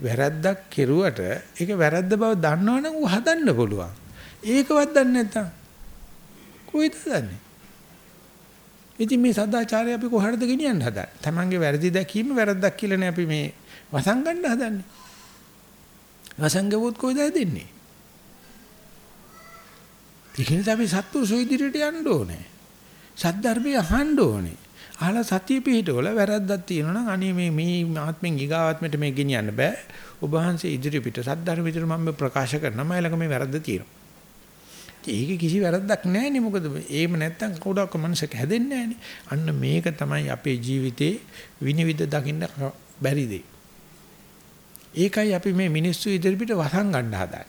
[SPEAKER 1] වැරද්දක් කෙරුවට ඒක වැරද්ද බව දන්නවනම් ඌ හදන්න පුළුවන්. ඒකවත් දන්නේ නැත්තම් කොහෙද දන්නේ? ඉතින් මේ සදාචාරය අපි කොහටද ගෙනියන්න හදන්නේ? Tamange වැරදි දැකීම වැරද්දක් කියලානේ අපි මේ වසංගන්න හදන්නේ. වසංගවුත් කොහෙද දෙන්නේ? ඒකෙන් අපි සත්පුරුෂ ඉදිරියට යන්න ඕනේ. සද්ධර්මය අහන්න ඕනේ. අහලා සතිය පිහිටවල වැරද්දක් තියෙනවා නම් අනේ මේ මේ ආත්මෙන් ඊගාත්මයට මේ ගෙනියන්න බෑ. ඔබ වහන්සේ ඉදිරි පිට සද්ධර්ම විතර මම ප්‍රකාශ කරනවා මම ළඟ මේ වැරද්ද තියෙනවා. ඒක කිසි වැරද්දක් නැහැ නේ මොකද එහෙම නැත්තම් කවුඩක් මනසක හැදෙන්නේ නැහැ අන්න මේක තමයි අපේ ජීවිතේ විනිවිද දකින්න බැරි දෙය. ඒකයි අපි මේ මිනිස්සු ඉදිරිපිට වසන් ගන්න හදන්නේ.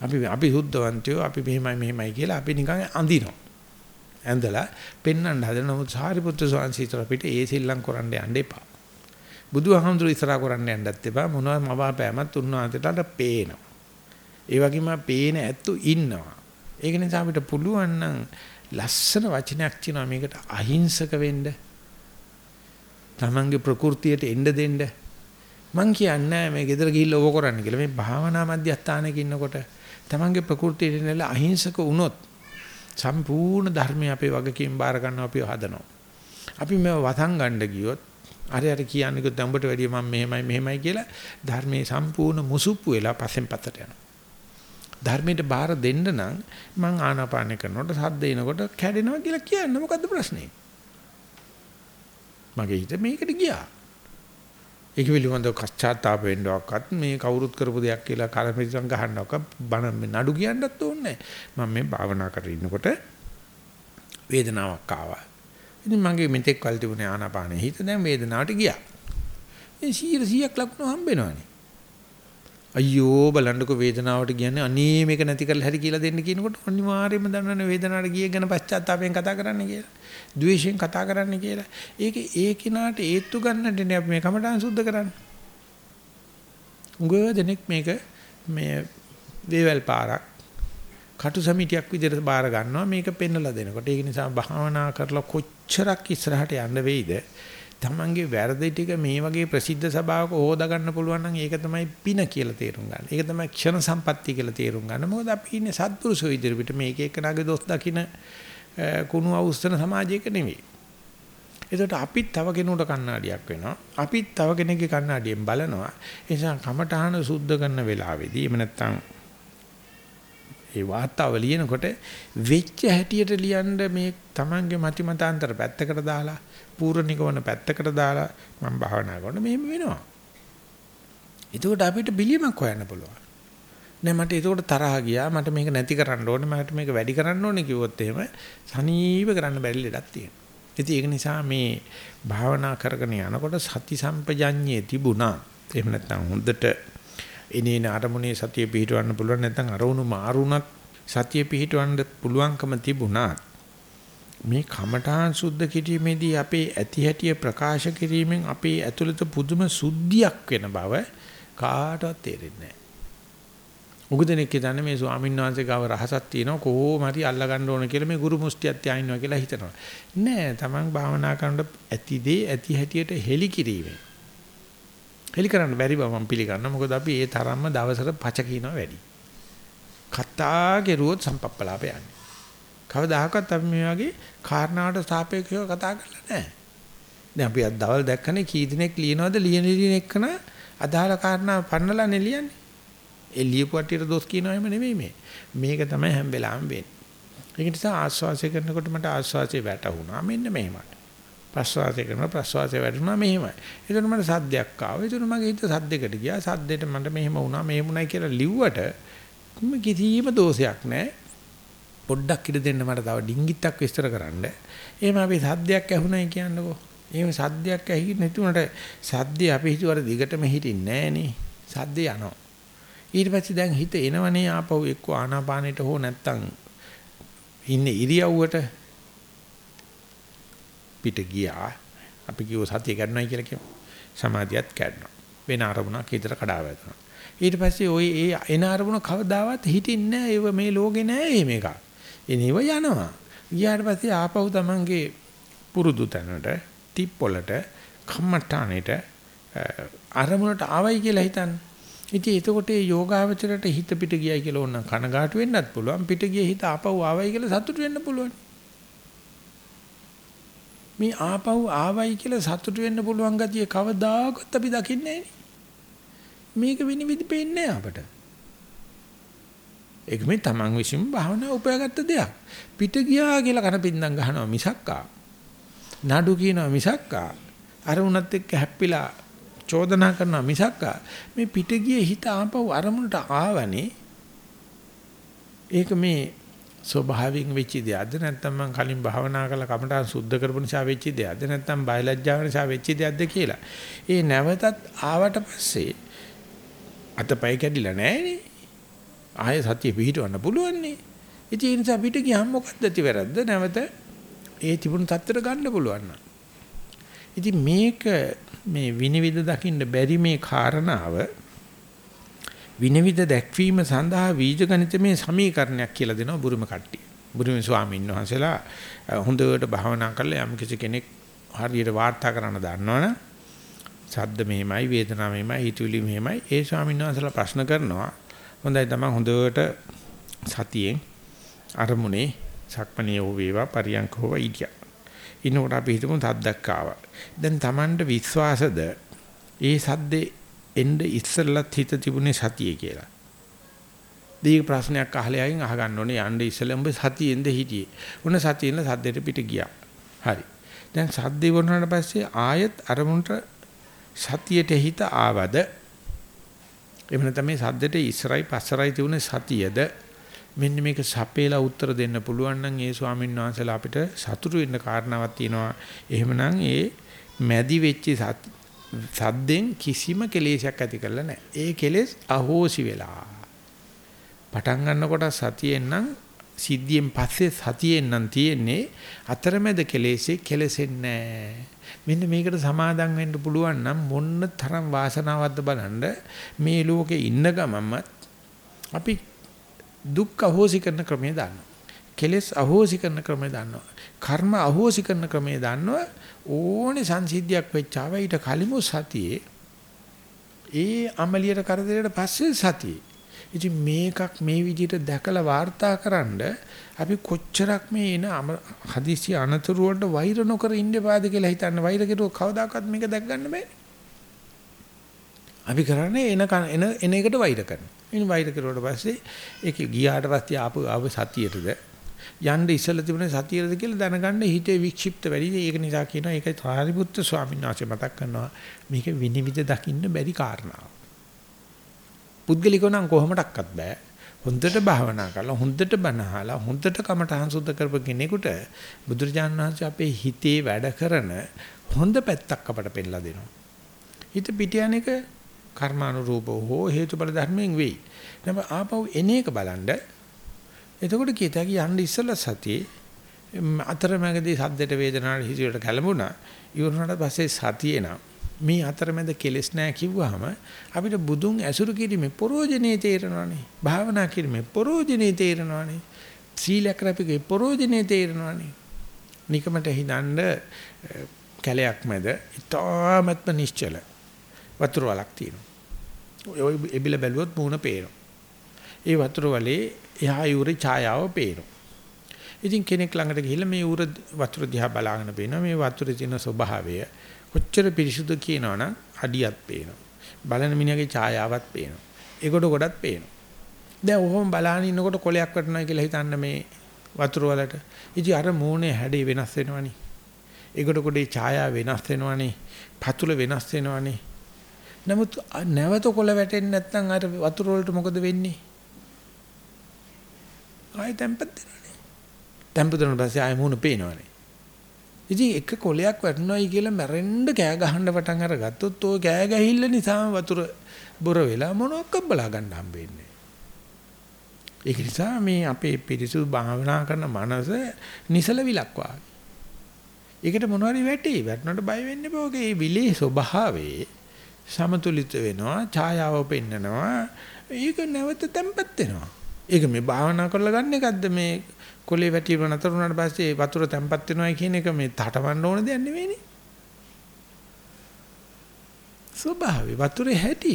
[SPEAKER 1] අපි අපි සුද්ධවන්තයෝ අපි මෙහෙමයි මෙහෙමයි කියලා අපි නිකන් අඳිනවා. ඇඳලා පෙන්වන්න හදන නමුත් සාරිපුත්‍ර ස්වාමීන් අපිට ඒ සිල්ලම් කරන්න යන්න එපා. බුදුහාමුදුරු ඉස්සරහා කරන්න යන්නත් එපා මොනවා මවාපෑමත් උන්වහන්සේට පේනවා. ඒ වගේම පේන ඇත්තු ඉන්නවා. ඒක නිසා අපිට පුළුවන් නම් ලස්සන වචනයක් කියනවා මේකට අහිංසක වෙන්න. තමන්ගේ ප්‍රകൃතියට එන්න දෙන්න. මං කියන්නේ මේ ගෙදර ගිහිල්ලා ඕක කරන්න කියලා. මේ භාවනා මධ්‍යස්ථානයක ඉන්නකොට තමන්ගේ ප්‍රകൃතියට එන්නලා අහිංසක වුණොත් සම්පූර්ණ ධර්මය අපේ වගකීම් බාර ගන්නවා අපි හදනවා. අපි මේව වතන් ගන්න ගියොත් අර අර කියන්නේ කිව්වොත් උඹට වැඩිය මම මෙහෙමයි මෙහෙමයි කියලා ධර්මයේ සම්පූර්ණ මුසුප්පු වෙලා පස්සෙන් පස්සට යනවා. ධර්මයට බාර දෙන්න නම් මං ආනාපාන කරනකොට සද්ද එනකොට කැඩෙනවා කියලා කියන්න මොකද්ද ප්‍රශ්නේ? මගේ හිත මේකට ගියා. ඒක පිළිබඳව කච්චාතාප වෙන්නවක්වත් මේ කවුරුත් කරපු දෙයක් කියලා කලමිරිසම් ගහන්නවක්වත් බණ නඩු කියන්නත් ඕනේ මම මේ භාවනා කරගෙන ඉන්නකොට වේදනාවක් ආවා. ඉතින් මගේ මෙතෙක් කල් තිබුණේ ආනාපානෙ හිත දැන් වේදනාවට ගියා. ඒ 100ක් ලකුණු හම්බෙනවනේ. අයියෝ බලන්නකො වේදනාවට කියන්නේ අනේ මේක නැති කරලා හරි කියලා දෙන්න කියනකොට අනිවාර්යයෙන්ම දන්නවනේ වේදනාවට ගිය ගැන පශ්චාත්තාපයෙන් කතා කරන්න කියලා. ද්වේෂයෙන් කතා කරන්න කියලා. ඒක ඒ කිනාට ඒත්තු ගන්නටනේ අපි මේ කමටහන් සුද්ධ කරන්නේ. උගව දෙනෙක් මේක මේ වේවැල් පාරක් කටු සමිතියක් විදිහට බාර ගන්නවා මේක පෙන්නලා දෙනකොට. ඒක නිසා භාවනා කරලා කොච්චරක් ඉස්සරහට යන්න වෙයිද? තමන්ගේ වැරදි ටික මේ වගේ ප්‍රසිද්ධ සභාවක හොදා ගන්න පුළුවන් නම් ඒක තමයි පින කියලා තේරුම් ගන්න. ඒක තමයි ක්ෂණ සම්පත්තිය කියලා තේරුම් ගන්න. මොකද අපි ඉන්නේ සත්පුරුෂෝ ඉදිරියට මේක එකනාගේ දොස් දකින්න කුණු අවුස්සන සමාජයක නෙවෙයි. ඒකට අපිත් තව කෙනෙකුට කණ්ණාඩියක් වෙනවා. අපිත් තව කෙනෙක්ගේ කණ්ණාඩියෙන් බලනවා. ඒ නිසා කමඨාන සුද්ධ කරන වෙලාවේදී එහෙම නැත්නම් ඒ වාතාව ලියනකොට වෙච්ච හැටියට ලියන්න මේ Tamange මති මතාන්තර පැත්තකට දාලා පූර්ණිකවන පැත්තකට දාලා මම භාවනා කරනකොට මෙහෙම වෙනවා. එතකොට අපිට බිලියමක් හොයන්න පුළුවන්. නෑ මට එතකොට තරහ ගියා මට මේක නැති කරන්න ඕනේ මට මේක වැඩි කරන්න ඕනේ කිව්වොත් එහෙම සනීප කරන්න බැරි ලඩක් තියෙනවා. ඉතින් ඒක නිසා මේ භාවනා කරගෙන යනකොට සති සම්පජඤ්ඤේ තිබුණා. එහෙම නැත්නම් හොඳට එනේන අරමුණේ සතිය පිහිටවන්න පුළුවන් නැත්නම් අරමුණු මාරුණත් සතිය පිහිටවන්න පුළුවන්කම තිබුණා. මේ කමඨාන් සුද්ධ කිරීමේදී අපේ ඇති හැටිය ප්‍රකාශ කිරීමෙන් අපේ ඇතුළත පුදුම සුද්ධියක් වෙන බව කාටවත් තේරෙන්නේ නැහැ. උගදෙනෙක් කියන්නේ මේ ස්වාමීන් වහන්සේ ගාව රහසක් තියෙනවා කොහොම හරි අල්ල ගන්න ඕන කියලා මේ ගුරු මුස්තියක් තියාිනවා කියලා හිතනවා. නෑ Taman භාවනා කරනකොට ඇති දේ ඇති හැටියට හෙලි කිරීමෙන්. හෙලි කරන්න බැරි බව මම පිළිගන්නවා. මොකද අපි ඒ තරම්ම දවසට පච කියනවා වැඩි. කතා කෙරුවොත් සම්පප්පලාප යන්නේ. කවදාහකත් අපි මේ වගේ කාරණාවට සාපේක්ෂව කතා කරලා නැහැ. දැන් අපි අද දවල් දැක්කනේ කී දිනෙක ලියනවද ලියන ලියන එකන අදාළ කාරණා පන්නලා නෙලියන්නේ. ඒ ලියපුවටියට දොස් කියනවා එහෙම නෙමෙයි මේ. මේක තමයි හැම වෙලාවෙම වෙන්නේ. ඒක නිසා ආස්වාසය කරනකොට මට ආස්වාසය වැටුණා මෙන්න මෙහෙමයි. ප්‍රස්වාසය කරන ප්‍රස්වාසය වැටුණා මෙහෙමයි. ඒතර මට සද්දයක් ආවා. ඒතර මගේ හිත සද්දයකට ගියා. සද්දෙට මට මෙහෙම වුණා මෙහෙමුණයි කියලා ලිව්වට කිසිම දෝෂයක් නැහැ. පොඩ්ඩක් ඉඩ දෙන්න මට තව ඩිංගිත්තක් විස්තර කරන්න. එහෙම අපි සද්දයක් ඇහුණයි කියන්නකෝ. එහෙම සද්දයක් ඇහි නැතුණට සද්දේ අපි හිතුවට දිගටම හිටින්නේ නැහනේ. සද්දේ යනවා. ඊට පස්සේ දැන් හිත එනවනේ ආපහු එක්ක ආනාපානෙට හෝ නැත්තම් ඉන්නේ ඉරියව්වට පිට ගියා. අපි කිව්ව සතිය ගන්නවයි කියලා කියමු. සමාධියත් කැඩනවා. වෙන අරමුණක් හිතට කඩා වැටෙනවා. ඊට පස්සේ ওই ඒ එන අරමුණ කවදාවත් හිටින්නේ නැහැ. ඒව මේ ලෝකේ නැහැ එහෙම එකක්. එනේව යනවා. ගියාට පස්සේ ආපහු තමන්ගේ පුරුදු තැනට, තිප්පොලට, කම්මට්ටානෙට අරමුණට ආවයි කියලා හිතන්න. ඉතින් එතකොට ඒ යෝගාවචරයට හිත පිට ගියයි කියලා ඕන කනගාටු වෙන්නත් පුළුවන්. පිට ගිය හිත ආපහු ආවයි කියලා සතුටු වෙන්න පුළුවන්. මේ ආපහු ආවයි කියලා සතුටු වෙන්න පුළුවන් ගතිය කවදාකවත් අපි දකින්නේ මේක විනිවිද පේන්නේ අපට. ඒක මේ තමන් විසින් භාවනා උපයාගත්ත දෙයක්. පිට ගියා කියලා කන පින්දම් ගහනවා මිසක්කා. නඩු කියනවා මිසක්කා. අර උනත් එක්ක හැප්පිලා චෝදනා කරනවා මිසක්කා. මේ පිට ගියේ හිත ආපහු අරමුණට ආවනේ. ඒක මේ ස්වභාවයෙන් වෙච්ච දෙයක්ද නැත්නම් මම කලින් භාවනා කරලා කමටහන් සුද්ධ කරපු නිසා වෙච්ච දෙයක්ද නැත්නම් බයලජ්ජාව නිසා වෙච්ච දෙයක්ද කියලා. ඒ නැවතත් ආවට පස්සේ අතපය කැඩිලා නැහනේ. ආයෙ සතිය පිහිටවන්න පුළුවන් නේ. ඉතින් ඒ නිසා පිට ගියම් මොකද්ද තිවරද්ද නැවත ඒ තිබුණු තත්ත්වයට ගන්න පුළුවන් නම්. ඉතින් මේක මේ විනිවිද දකින්න බැරි මේ කාරණාව විනිවිද දැක්වීම සඳහා වීජගණිතමේ සමීකරණයක් කියලා දෙනවා බුරුම කට්ටිය. බුරුම ස්වාමීන් වහන්සේලා හොඳට භාවනා කරලා යම් කිසි කෙනෙක් හරියට වාර්තා කරන්න දන්නවනම් සද්ද මෙහෙමයි වේදනාව මෙහෙමයි හිතුවිලි මෙහෙමයි ඒ ස්වාමීන් වහන්සේලා ප්‍රශ්න කරනවා හොඳයි තමයි හොඳට සතියෙන් අරමුණේ සක්මණේ හෝ වේවා පරියන්ක හෝ ඉදියා. ඉන්නකොට අපි හිතමු සද්දක් ආවා. දැන් Tamanට විශ්වාසද ඒ සද්දේ එන්න ඉස්සෙල්ලත් හිත තිබුණේ සතියේ කියලා. දීක ප්‍රශ්නයක් අහලා යයින් අහගන්න ඕනේ යන්න ඉස්සෙල්ලා උඹ සතියෙන්ද හිටියේ. උන සතියෙන්ද සද්දෙට පිට ගියා. හරි. දැන් සද්දේ වුණාට පස්සේ ආයෙත් අරමුණට සතියට හිත ආවද එහෙම නැත්නම් මේ සද්දෙට ඉස්සරයි පස්සරයි තිබුණේ සතියද මෙන්න මේක සපේලා උත්තර දෙන්න පුළුවන් නම් ඒ ස්වාමීන් වහන්සේලා අපිට සතුටු වෙන්න කාරණාවක් තියෙනවා. එහෙමනම් ඒ මැදි වෙච්ච සද්දෙන් කිසිම කෙලෙසයක් ඇති කරලා නැහැ. ඒ කෙලෙස් අහෝසි වෙලා. පටන් ගන්නකොට සතියෙන් නම් සිද්ධියෙන් පස්සේ සතියෙන් නම් තියෙන්නේ අතරමැද කෙලෙසේ කෙලසෙන්නේ නැහැ. මෙන්න මේකට සමාදම් වෙන්න පුළුවන් නම් මොන්න තරම් වාසනාවක්ද බලන්න මේ ලෝකේ ඉන්න ගමන්මත් අපි දුක් අහෝසි කරන ක්‍රමය දන්නවා. කෙලෙස් අහෝසි කරන ක්‍රමය දන්නවා. කර්ම අහෝසි කරන ක්‍රමය දන්නවා. ඕනේ සංසිද්ධියක් වෙච්චාව ඊට කලිමු සතියේ ඒ අමලියට කරදරයට පස්සේ සතියේ ඉතින් මේකක් මේ විදිහට දැකලා වාර්තාකරනද අපි කොච්චරක් මේ එන හදිසි අනතුරු වලට වෛර නොකර ඉන්න පාද කියලා හිතන්න වෛර කෙරුවොත් කවදාකවත් මේක දැක් ගන්න බෑ. අපි කරන්නේ එන එන එන එකට වෛර කරනවා. ඉතින් වෛර කරුවට පස්සේ ඒක ගියාට පස්සේ ආපු ආව සතියටද යන්න ඉස්සලා තිබුණේ සතියද කියලා දැනගන්න හිතේ වික්ෂිප්ත වැඩි. ඒක නිසා කියනවා ඒක සාරිපුත්‍ර ස්වාමීන් වහන්සේ මතක් කරනවා මේක විනිවිද දකින්න බැරි කාරණාවක්. පුද්ගලිකව නම් කොහොමඩක්වත් බෑ. හොඳට භාවනා කරලා හොඳට බණ අහලා හොඳට කමටහන් සුද්ධ කරපු කෙනෙකුට බුදුරජාණන් වහන්සේ අපේ හිතේ වැඩ කරන හොඳ පැත්තක් අපට පෙන්නලා දෙනවා. හිත පිට යන එක කර්මානුරූපව හෝ හේතුඵල ධර්මයෙන් වෙයි. නම ආපහු එන එක බලන්න. එතකොට කීතකි යන්න ඉස්සලා සතියේ අතරමැදදී සද්දට වේදනාවට හිසියට කැළඹුණා. ඉවරනට පස්සේ සතියේ නම් මේ අතරමැද කෙලෙස් නැහැ කිව්වහම අපිට බුදුන් ඇසුරු කිරීමේ පරෝජනේ තේරෙනවානේ. භාවනා කිරීමේ පරෝජනේ තේරෙනවානේ. සීලයක් රැපිගේ පරෝජනේ තේරෙනවානේ. නිකමට හිතන්න කැලයක් මැද ඉතාමත්ම නිශ්චල වතුර වලක් තියෙනවා. ඔය එබිල බැලුවොත් මූණ පේනවා. ඒ වතුර වලේ එහා යූරේ ඡායාව පේනවා. ඉතින් කෙනෙක් ළඟට ගිහිල්ලා මේ ඌර වතුර දිහා බලාගෙන පේනවා මේ වතුරේ තියෙන ස්වභාවය කොච්චර පිරිසුදු කියනවනම් අඩියක් පේනවා. බලන මිනිහගේ ඡායාවක් පේනවා. ඒකට ගොඩක් පේනවා. දැන් ඔහොම බලාගෙන ඉන්නකොට කොලයක් වටනවා කියලා හිතන්න මේ වතුර වලට. ඉතින් අර මූණේ හැඩේ වෙනස් වෙනවනේ. ඒකට කොටේ ඡායාව වෙනස් වෙනවනේ. පතුල වෙනස් වෙනවනේ. නමුත් නැවත කොළ වැටෙන්නේ නැත්නම් අර වතුර වලට මොකද වෙන්නේ? ආයෙ තැම්පත් වෙනවනේ. තැම්පතුන පස්සේ ආයෙ මූණ පේනවනේ. ඉතින් එක කොලයක් වැටුණායි කියලා මැරෙන්න කෑ ගහන්න පටන් අරගත්තොත් ওই කෑ ගැහිල්ල නිසාම වතුර බොර වෙලා මොනවක් බලා ගන්න හම්බෙන්නේ. ඒක නිසා මේ අපේ පිරිසුදු භාවනා කරන මනස නිසල විලක් වාගේ. ඒකට මොනවාරි වැටි වැටුණාට බය වෙන්න එපා. ඔගේ විලේ ස්වභාවයේ සමතුලිත වෙනවා, ඡායාව පෙන්නනවා. ඒක නැවත තැම්පත් වෙනවා. ඒක මේ භාවනා කරලා ගන්න එකක්ද මේ කොලේ වැටිව නතර වුණාට පස්සේ වතුර තැම්පත් වෙනවා කියන එක මේ තටවන්න ඕන දෙයක් නෙවෙයිනේ. ස්වභාවය වතුරේ හැටි.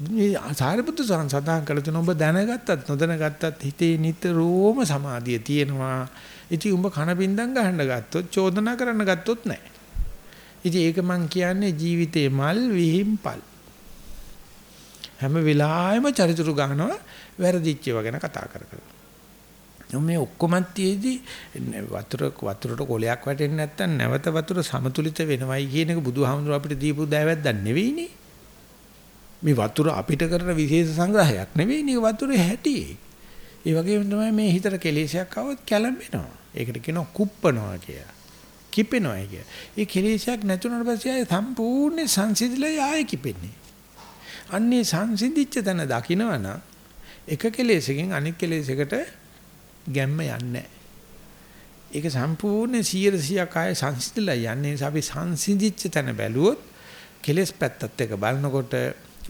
[SPEAKER 1] මේ සාරිපුත්තු සඳහන් කළ තුන ඔබ දැනගත්තත් නොදැනගත්තත් හිතේ නිතරම සමාධිය තියෙනවා. ඉතින් උඹ කන බින්දම් ගහන්න ගත්තොත් චෝදනා කරන්න ගත්තොත් නැහැ. ඉතින් ඒක මං කියන්නේ ජීවිතේ මල් විහිම්පල්. හැම වෙලාවෙම චරිචුරු ගන්නවා වැරදිච්ච ඒවා ගැන කතා කර කර. මේ ඔක්කොමත් තියේදී වතුර වතුරට කොලයක් වැටෙන්නේ නැත්නම් නැවත වතුර සමතුලිත වෙනවයි කියන එක බුදුහාමුදුරුව අපිට දීපු දෑවැද්දක් නෙවෙයිනේ. මේ වතුර අපිට කරන විශේෂ සංග්‍රහයක් නෙවෙයිනේ වතුරේ හැටි. ඒ වගේම තමයි මේ හිතට කෙලෙසයක් આવොත් කැළඹෙනවා. ඒකට කියනවා කුප්පනවා කියලා. කිපෙනවා කිය. ඒ කෙලෙසයක් නැතුණාට පස්සේ ආයේ සම්පූර්ණ සංසිඳිලා ආයේ කිපෙන්නේ. අන්නේ සංසිඳිච්ච තැන දකිනවනම් එක කෙලෙසකින් අනෙක් කෙලෙසකට ගැම්ම යන්නේ ඒක සම්පූර්ණ 100%ක් ආයේ සංසිඳලා යන්නේ නිසා අපි සංසිඳිච්ච තැන බැලුවොත් කෙලෙස් පැත්තත් එක බලනකොට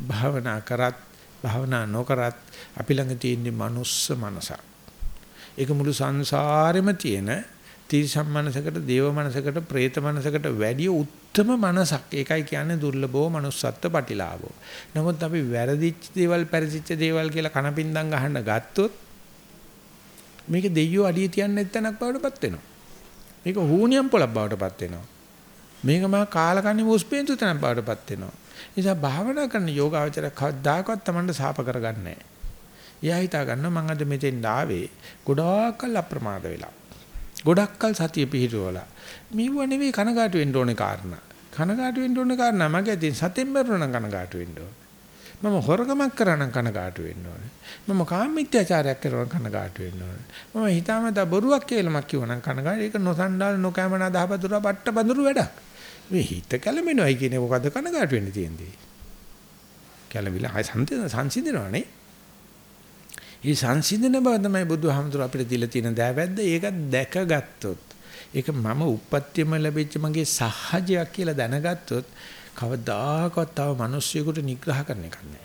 [SPEAKER 1] භාවනා කරත් භාවනා නොකරත් අපි ළඟ තියෙන මනුස්ස මනසක්. ඒක මුළු සංසාරෙම තියෙන තිරිසන් මනසකට, දේව මනසකට, പ്രേත මනසකට වැඩිය උත්තරම මනසක්. ඒකයි කියන්නේ දුර්ලභෝ manussත්ත්ව පටිලාභෝ. නමුත් අපි වැරදිච්ච දේවල්, පරිසිච්ච දේවල් කියලා කනපින්දම් ගහන්න ගත්තොත් මේක දෙයියෝ අඩිය තියන්නේ නැත්නම්ක් බවටපත් වෙනවා. මේක හූනියම් පොලක් බවටපත් වෙනවා. මේක මහා කාලකන්ණි මුස්පේන්තු තැනක් බවටපත් වෙනවා. නිසා භාවනා කරන යෝගාවචර කවදාකවත් Tamanට සාප කරගන්නේ නැහැ. එයා හිතා ගන්නවා මම අද මෙතෙන් ආවේ ගොඩාක්කල් අප්‍රමාද වෙලා. ගොඩක්කල් සතිය පිහිටුවලා. මේව නෙවෙයි කනගාටු වෙන්න ඕනේ කාරණා. කනගාටු වෙන්න ඕනේ කාරණා මගේ අතින් සතෙන් මරණ කනගාටු වෙන්න ඕනේ. මම හොරකමක් කරා නම් කනගාටු වෙන්න ඕනේ. මම කාමීත්‍යාචාරයක් කරනවා කනගාටු වෙන්න ඕනේ. මම හිතාමතා බොරුවක් කියලාමක් කිව්වනම් කනගාටු ඒක නොසන්ඩාල නොකෑමනා දහපතුරා පට්ට බඳුරු වැඩක්. මේ හිත කැළඹෙනවයි කියන්නේ මොකද්ද කනගාටු වෙන්න තියෙන්නේ. කැළඹිලා හයි සංසිඳනවනේ. ඒ සංසිඳන බව තමයි බුදුහාමුදුර අපිට දීලා තියෙන දෑවැද්ද. ඒක දැකගත්තොත් ඒක මම උප්පත්තියම ලැබිච්ච මගේ සහජයක් කියලා දැනගත්තොත් කවදාකවත් තව මිනිස්සුයෙකුට නිග්‍රහ කරන්න එකක් නැහැ.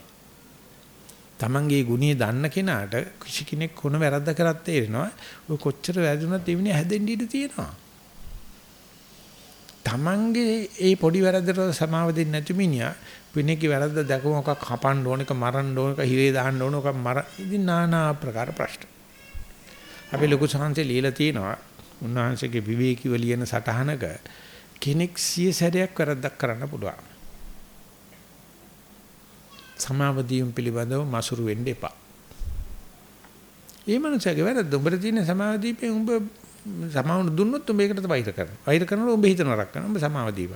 [SPEAKER 1] Tamange ගුණේ දන්න කෙනාට කිසි කෙනෙක් කොන වැරද්ද කරත් තේරෙනවා. ඔය කොච්චර වැරදුනත් එවනේ හැදෙන්න ඉඩ තියෙනවා. Tamange මේ පොඩි වැරද්දට සමාව දෙන්නේ නැති මිනිහා වෙනේකේ වැරද්ද දැකම මොකක් හපන්න ඕනක මරන්න ඕනක හිරේ දාන්න ඕනක මර ඉතින් নানা ආකාර ප්‍රශ්න. අපි ලොකු සංහසේ ලියලා තියෙනවා. උන්වහන්සේගේ විවේකීව ලියන සටහනක කෙනෙක් සිය සැරයක් වැරද්දක් කරන්න පුළුවන්. සමාවදීම් පිළිබඳව මසුරු වෙන්න එපා. ඒ මනුස්සයාගේ වැරද්ද උඹට තියෙන සමාවදීපේ උඹ සමාවුන දුන්නොත් උඹ ඒකට වෛර කරනවා. වෛර කරනකොට උඹ හිතන රක් කරනවා. උඹ සමාවදීප.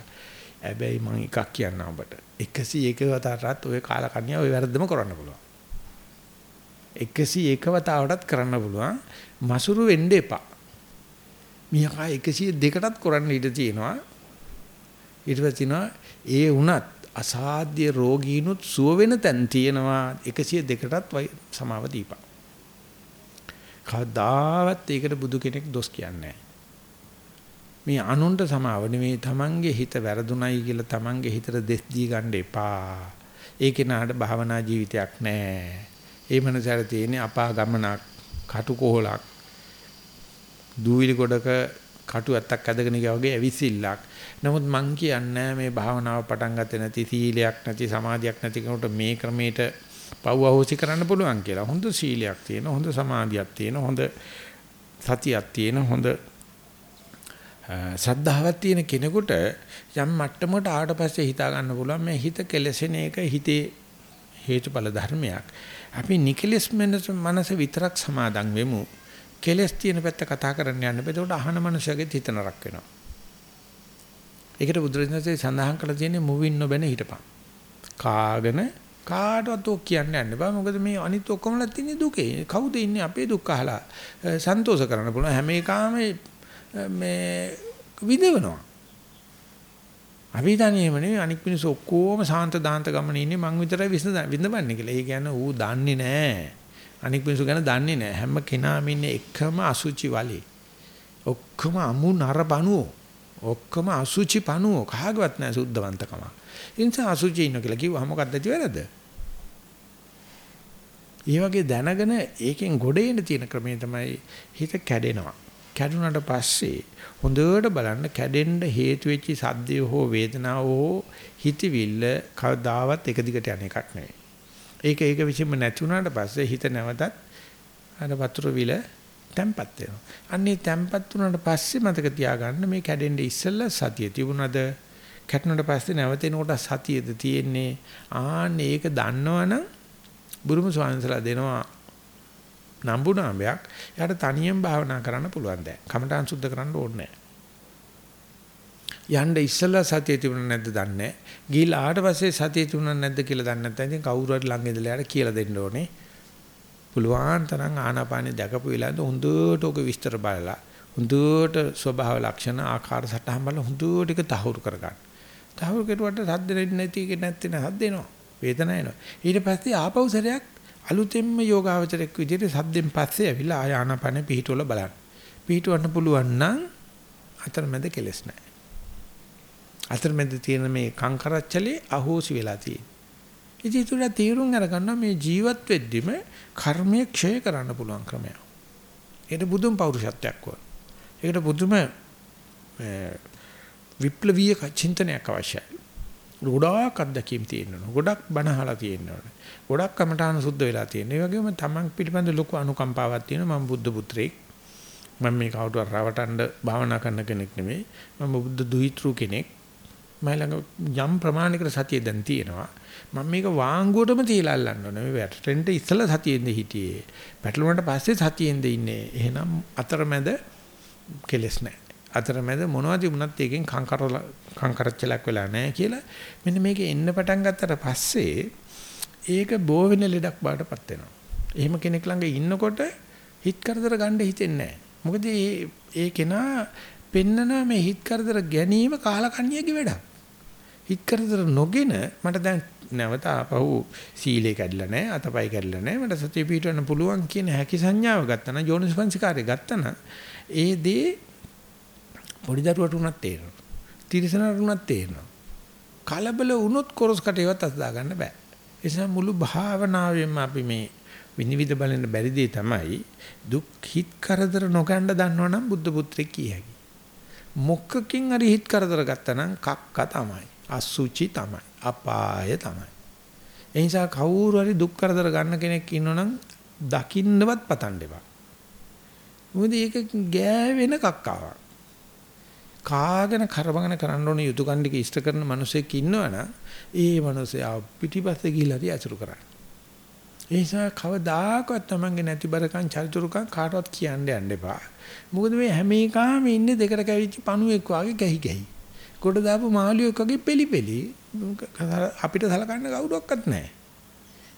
[SPEAKER 1] හැබැයි මම එකක් කියන්න ඔබට 101 වතාවටත් ඔය කාලකන්‍යා ඔය වැරද්දම කරන්න පුළුවන්. 101 වතාවටත් කරන්න පුළුවන්. මසුරු වෙන්න එපා. මියකා 102කටත් කරන්න ඉඩ තියෙනවා. ඊට පස්සේ ඒ වුණත් අසාධ්‍ය රෝගීනුත් සුව වෙන තැන් තියෙනවා 102කටත් සමාව දීපන්. කවදාවත් ඒකට බුදු කෙනෙක් දොස් කියන්නේ මේ අනුන්ට සමාව නෙමේ තමන්ගේ හිත වැරදුණයි කියලා තමන්ගේ හිතට දෙස් දී ගන්න එපා. ඒකේ නාඩ භාවනා ජීවිතයක් නැහැ. ඒ මනසට තියෙන්නේ අපා ගමනක්, කටුකොහලක්, දූවිලි ගොඩක කටු ඇත්තක් ඇදගෙන ගියා වගේ ඇවිසිල්ලක්. නමුත් මං කියන්නේ මේ භාවනාව පටන් ගත්තේ නැති සීලයක් නැති සමාධියක් නැති කෙනෙකුට මේ ක්‍රමයට පව් අහෝසි කරන්න පුළුවන් කියලා. හොඳ සීලයක් තියෙන, හොඳ සමාධියක් තියෙන, හොඳ සතියක් තියෙන, හොඳ ශ්‍රද්ධාවක් තියෙන කෙනෙකුට යම් මට්ටමකට ආවට පස්සේ හිතා ගන්න පුළුවන් මේ හිත කෙලසෙන එක හිතේ හේතුඵල ධර්මයක්. අපි නිකලස් මනස විතරක් සමාදන් වෙමු. කෙලස් තියෙන පැත්ත කතා කරන්න යන්න බෑ. ඒකට අහන මනුස්සයගේ හිත නරක වෙනවා. ඒකට බුදුරජාණන්සේ සඳහන් කළ තියෙන්නේ මුවින් නොබැන හිටපන්. කාගෙන කාටවත් ඔක් කියන්න යන්න බෑ. මොකද මේ අනිත් ඔක්කොමලා තින්නේ දුකේ. කවුද ඉන්නේ අපේ දුක් අහලා සන්තෝෂ කරන්න පුළුවන් හැම එකම මේ විඳවනවා. අපි දන්නේම නෙවෙයි අනික් මිනිස්සු ඔක්කොම සාන්ත දාන්ත ගමනේ ඉන්නේ මං විතරයි විඳවන්නේ කියලා. ඒ කියන්නේ ඌ දන්නේ නැහැ. අනික් මිනිස්සු ගැන දන්නේ නැහැ. හැම කෙනාම ඉන්නේ එකම අසුචි වලේ. ඔක්කොම අමු නරබනුවෝ. ඔක්කොම අසුචි පණුව කහගවත් නැහැ සුද්ධවන්තකම. ඒ නිසා අසුචි ඉන්න කියලා කිව්වා මොකක්ද ඇති වැරද්ද? ඒ වගේ දැනගෙන ඒකෙන් ගොඩ එන්න තියෙන ක්‍රමය තමයි හිත කැඩෙනවා. කැඩුනට පස්සේ හොඳට බලන්න කැඩෙන්න හේතු වෙච්ච සද්දය හෝ වේදනාව හෝ හිතවිල්ල කවදාවත් එක දිගට යන එකක් නෙවෙයි. ඒක ඒක විසින්ම නැති වුණාට පස්සේ හිත නැවතත් අර වතුර විල තැම්පත් වෙනවා. අන්නේ තැම්පත් වුණාට පස්සේ මතක තියාගන්න මේ කැඩෙන්න ඉස්සෙල්ලා සතිය තිබුණාද? කැඩුණාට පස්සේ නැවතෙනකොට සතියද තියෙන්නේ. ආන්නේ ඒක දන්නවනම් බුරුම ස්වාමීන්සලා දෙනවා නම්බුනාඹයක්. එයාට තනියෙන් භාවනා කරන්න පුළුවන් දැන්. කමඨාන් සුද්ධ කරන්න ඕනේ යන්න ඉස්සෙල්ලා සතිය තිබුණ නැද්ද දන්නේ නැහැ. ගිහිල්ලා ආවට පස්සේ සතිය තිබුණ නැද්ද කියලා දන්නේ නැත්නම් ඉතින් කවුරු හරි ළඟ ඉඳලා යාට කියලා දෙන්න ඕනේ. පුළුවන් තරම් ආනාපානෙ දැකපු වෙලාවට හොඳට ඔක විස්තර බලලා හොඳට ස්වභාව ලක්ෂණ ආකාර සටහන් බලලා හොඳට ඒක තහවුරු කරගන්න. තහවුරු කෙරුවට සද්ද දෙන්නේ නැති එක නැත්නම් සද්ද එනවා. වේදනාව එනවා. ඊට පස්සේ ආපහු සැරයක් අලුතෙන්ම යෝගාවචරයක් විදිහට සද්දෙන් පස්සේ ඇවිල්ලා ආය ආනාපානෙ පිහිටවල බලන්න. පිහිටවන්න පුළුවන් නම් අතරමැද කෙලස් නැහැ. අතරමැද තියෙන මේ කංකරච්චලේ අහෝසි වෙලා තියෙන්නේ. ඉතින් ඒක තීරුම් අරගන්න මේ ජීවත් වෙද්දිම කර්මය ක්ෂය කරන්න පුළුවන් ක්‍රමයක්. ඒකට බුදුන් පෞරුෂත්වයක් වුණා. ඒකට බුදුම විප්ලවීය චින්තනයක් අවශ්‍යයි. ගොඩාක් අත්දැකීම් තියෙනවා. ගොඩක් බණ අහලා තියෙනවා. ගොඩක් කමඨාන සුද්ධ වෙලා තියෙනවා. ඒ වගේම තමන් පිළිබඳ ලොකු අනුකම්පාවක් තියෙනවා. මම බුද්ධ පුත්‍රයෙක්. මම මේ කවුරුහරි රවටන්න භාවනා කරන කෙනෙක් නෙමෙයි. මම බුද්ධ දුහිතෘ කෙනෙක්. මම ළඟ යම් ප්‍රමාණයකට සතිය දැන් තියෙනවා. මම මේක වාංගුවටම තියලා අල්ලන්න ඕනේ. මේ වැටෙන්න ඉස්සලා සතියෙන්ද හිටියේ. පැටලුණාට පස්සේ සතියෙන්ද ඉන්නේ. එහෙනම් අතරමැද කෙලස් නැහැ. අතරමැද මොනවද තිබුණත් ඒකෙන් කංකර කංකරච්චලක් වෙලා නැහැ කියලා මෙන්න මේක එන්න පටන් ගත්තට පස්සේ ඒක බෝ වෙන ලෙඩක් බාටපත් වෙනවා. එහෙම කෙනෙක් ළඟ ඉන්නකොට හිත කරදර ගන්න හිතෙන්නේ නැහැ. මොකද ඒ ඒ කෙනා පෙන්නනවා මේ හිත කරදර ගැනීම කාලකන්ණියගේ වැඩක්. හිත කරදර නොගෙන මට දැන් නැවත ආපහු සීලේ කැඩිලා නැහැ අතපය කැඩිලා නැහැ මට සතිය පිටවන්න පුළුවන් කියන හැකි සංඥාව ගත්තා නම් යෝනිස්පංචකාරය ගත්තා නම් ඒ දේ පොඩි දරුවට උනත් තේරෙනවා. තිරසනට උනත් තේරෙනවා. කලබල වුණොත් කොරස් කටේවත් අත දාගන්න බෑ. ඒ නිසා මුළු භාවනාවෙම අපි මේ විනිවිද බලන්න බැරි දේ තමයි දුක් හිත් කරදර නොගන්න දන්නවනම් බුද්ධ පුත්‍රෙක් කිය හැකි. මොකකින් හරි හිත් කරදර ගත්තා නම් කක්ක තමයි. අසුචි තමයි. අපාය තමයි. ඒ නිසා කවුරු හරි දුක් කරදර ගන්න කෙනෙක් ඉන්නවනම් දකින්නවත් පතන්න එපා. මොකද ඒක ගෑවෙන කක්කාවක්. කාගෙන කරවගෙන කරන්න ඕන යුතුයකම් ටික ඉෂ්ට කරන මිනිසෙක් ඉන්නවනම් ඒ මිනිසයා පිටිපස්සේ ගිහිල්ලා හරි අසුරු කරන්න. ඒ නිසා කවදාකවත් Tamange නැති බරකම් චරිචුරුකම් කාටවත් කියන්න යන්න එපා. මොකද මේ හැම එකම ඉන්නේ දෙකට කැවිච්ච පණුවෙක් වගේ ගැහි ගැහි. කොට දාපු මාළුවෙක් වගේ පෙලි පෙලි අපිට සලකන්න කවුරක්වත් නැහැ.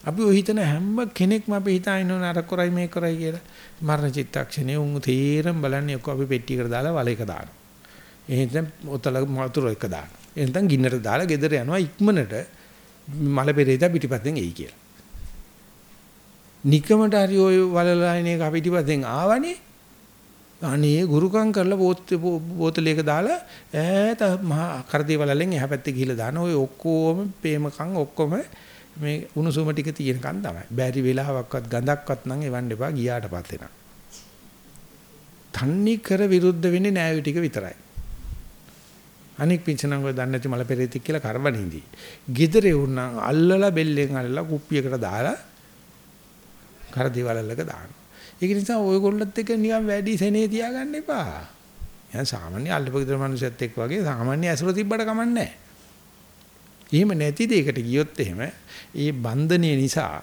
[SPEAKER 1] අපි ඔය හිතන හැම කෙනෙක්ම අපි හිතා ඉන්නවනේ අර කරයි මේ කරයි කියලා. මරණ චිත්තක්ෂණේ උන් තීරම් බලන්නේ ඔක්කො අපි පෙට්ටියකට දාලා වලයක දානවා. එහෙනම් ඔතල වතුර එක දානවා. එහෙනම් ගින්නට දාලා ගෙදර යනවා ඉක්මනට මල පෙරේත පිටිපස්සෙන් එයි කියලා. නිකමට හරි ඔය වලලායින එක පිටිපස්සෙන් ආවනේ. අනේ ගුරුකම් කරලා බෝතලයක දාලා ඈත මහා කරදී වලලෙන් එහා පැත්තේ ගිහිල්ලා දාන ඔය ඔක්කොම ප්‍රේමකම් ඔක්කොම මේ උණුසුම ටික තියෙනකන් තමයි. බැරි වෙලාවක්වත් ගඳක්වත් නම් එවන්න එපා ගියාට පස්සේ නම්. තන්නේ කර විරුද්ධ වෙන්නේ නෑවි ටික විතරයි. අනික් පිංචනම් ඔය දන්නේ නැති මල පෙරේතෙක් කියලා කරවනින්දී. গিදරේ උන්නම් අල්ලලා බෙල්ලෙන් අල්ලලා කුප්පියකට දාලා කර දේවල්වලක දානවා. ඒක නිසා ඔයගොල්ලොත් එක්ක නිකන් වැඩි සෙනේ තියාගන්න එපා. යන් සාමාන්‍ය අල්ලපගෙදර මිනිස්සුත් එක්ක වගේ සාමාන්‍ය ඇසුර තිබ්බට කමන්නේ නැහැ. එහෙම නැති දෙයකට ගියොත් එහෙම ඒ බන්ධනය නිසා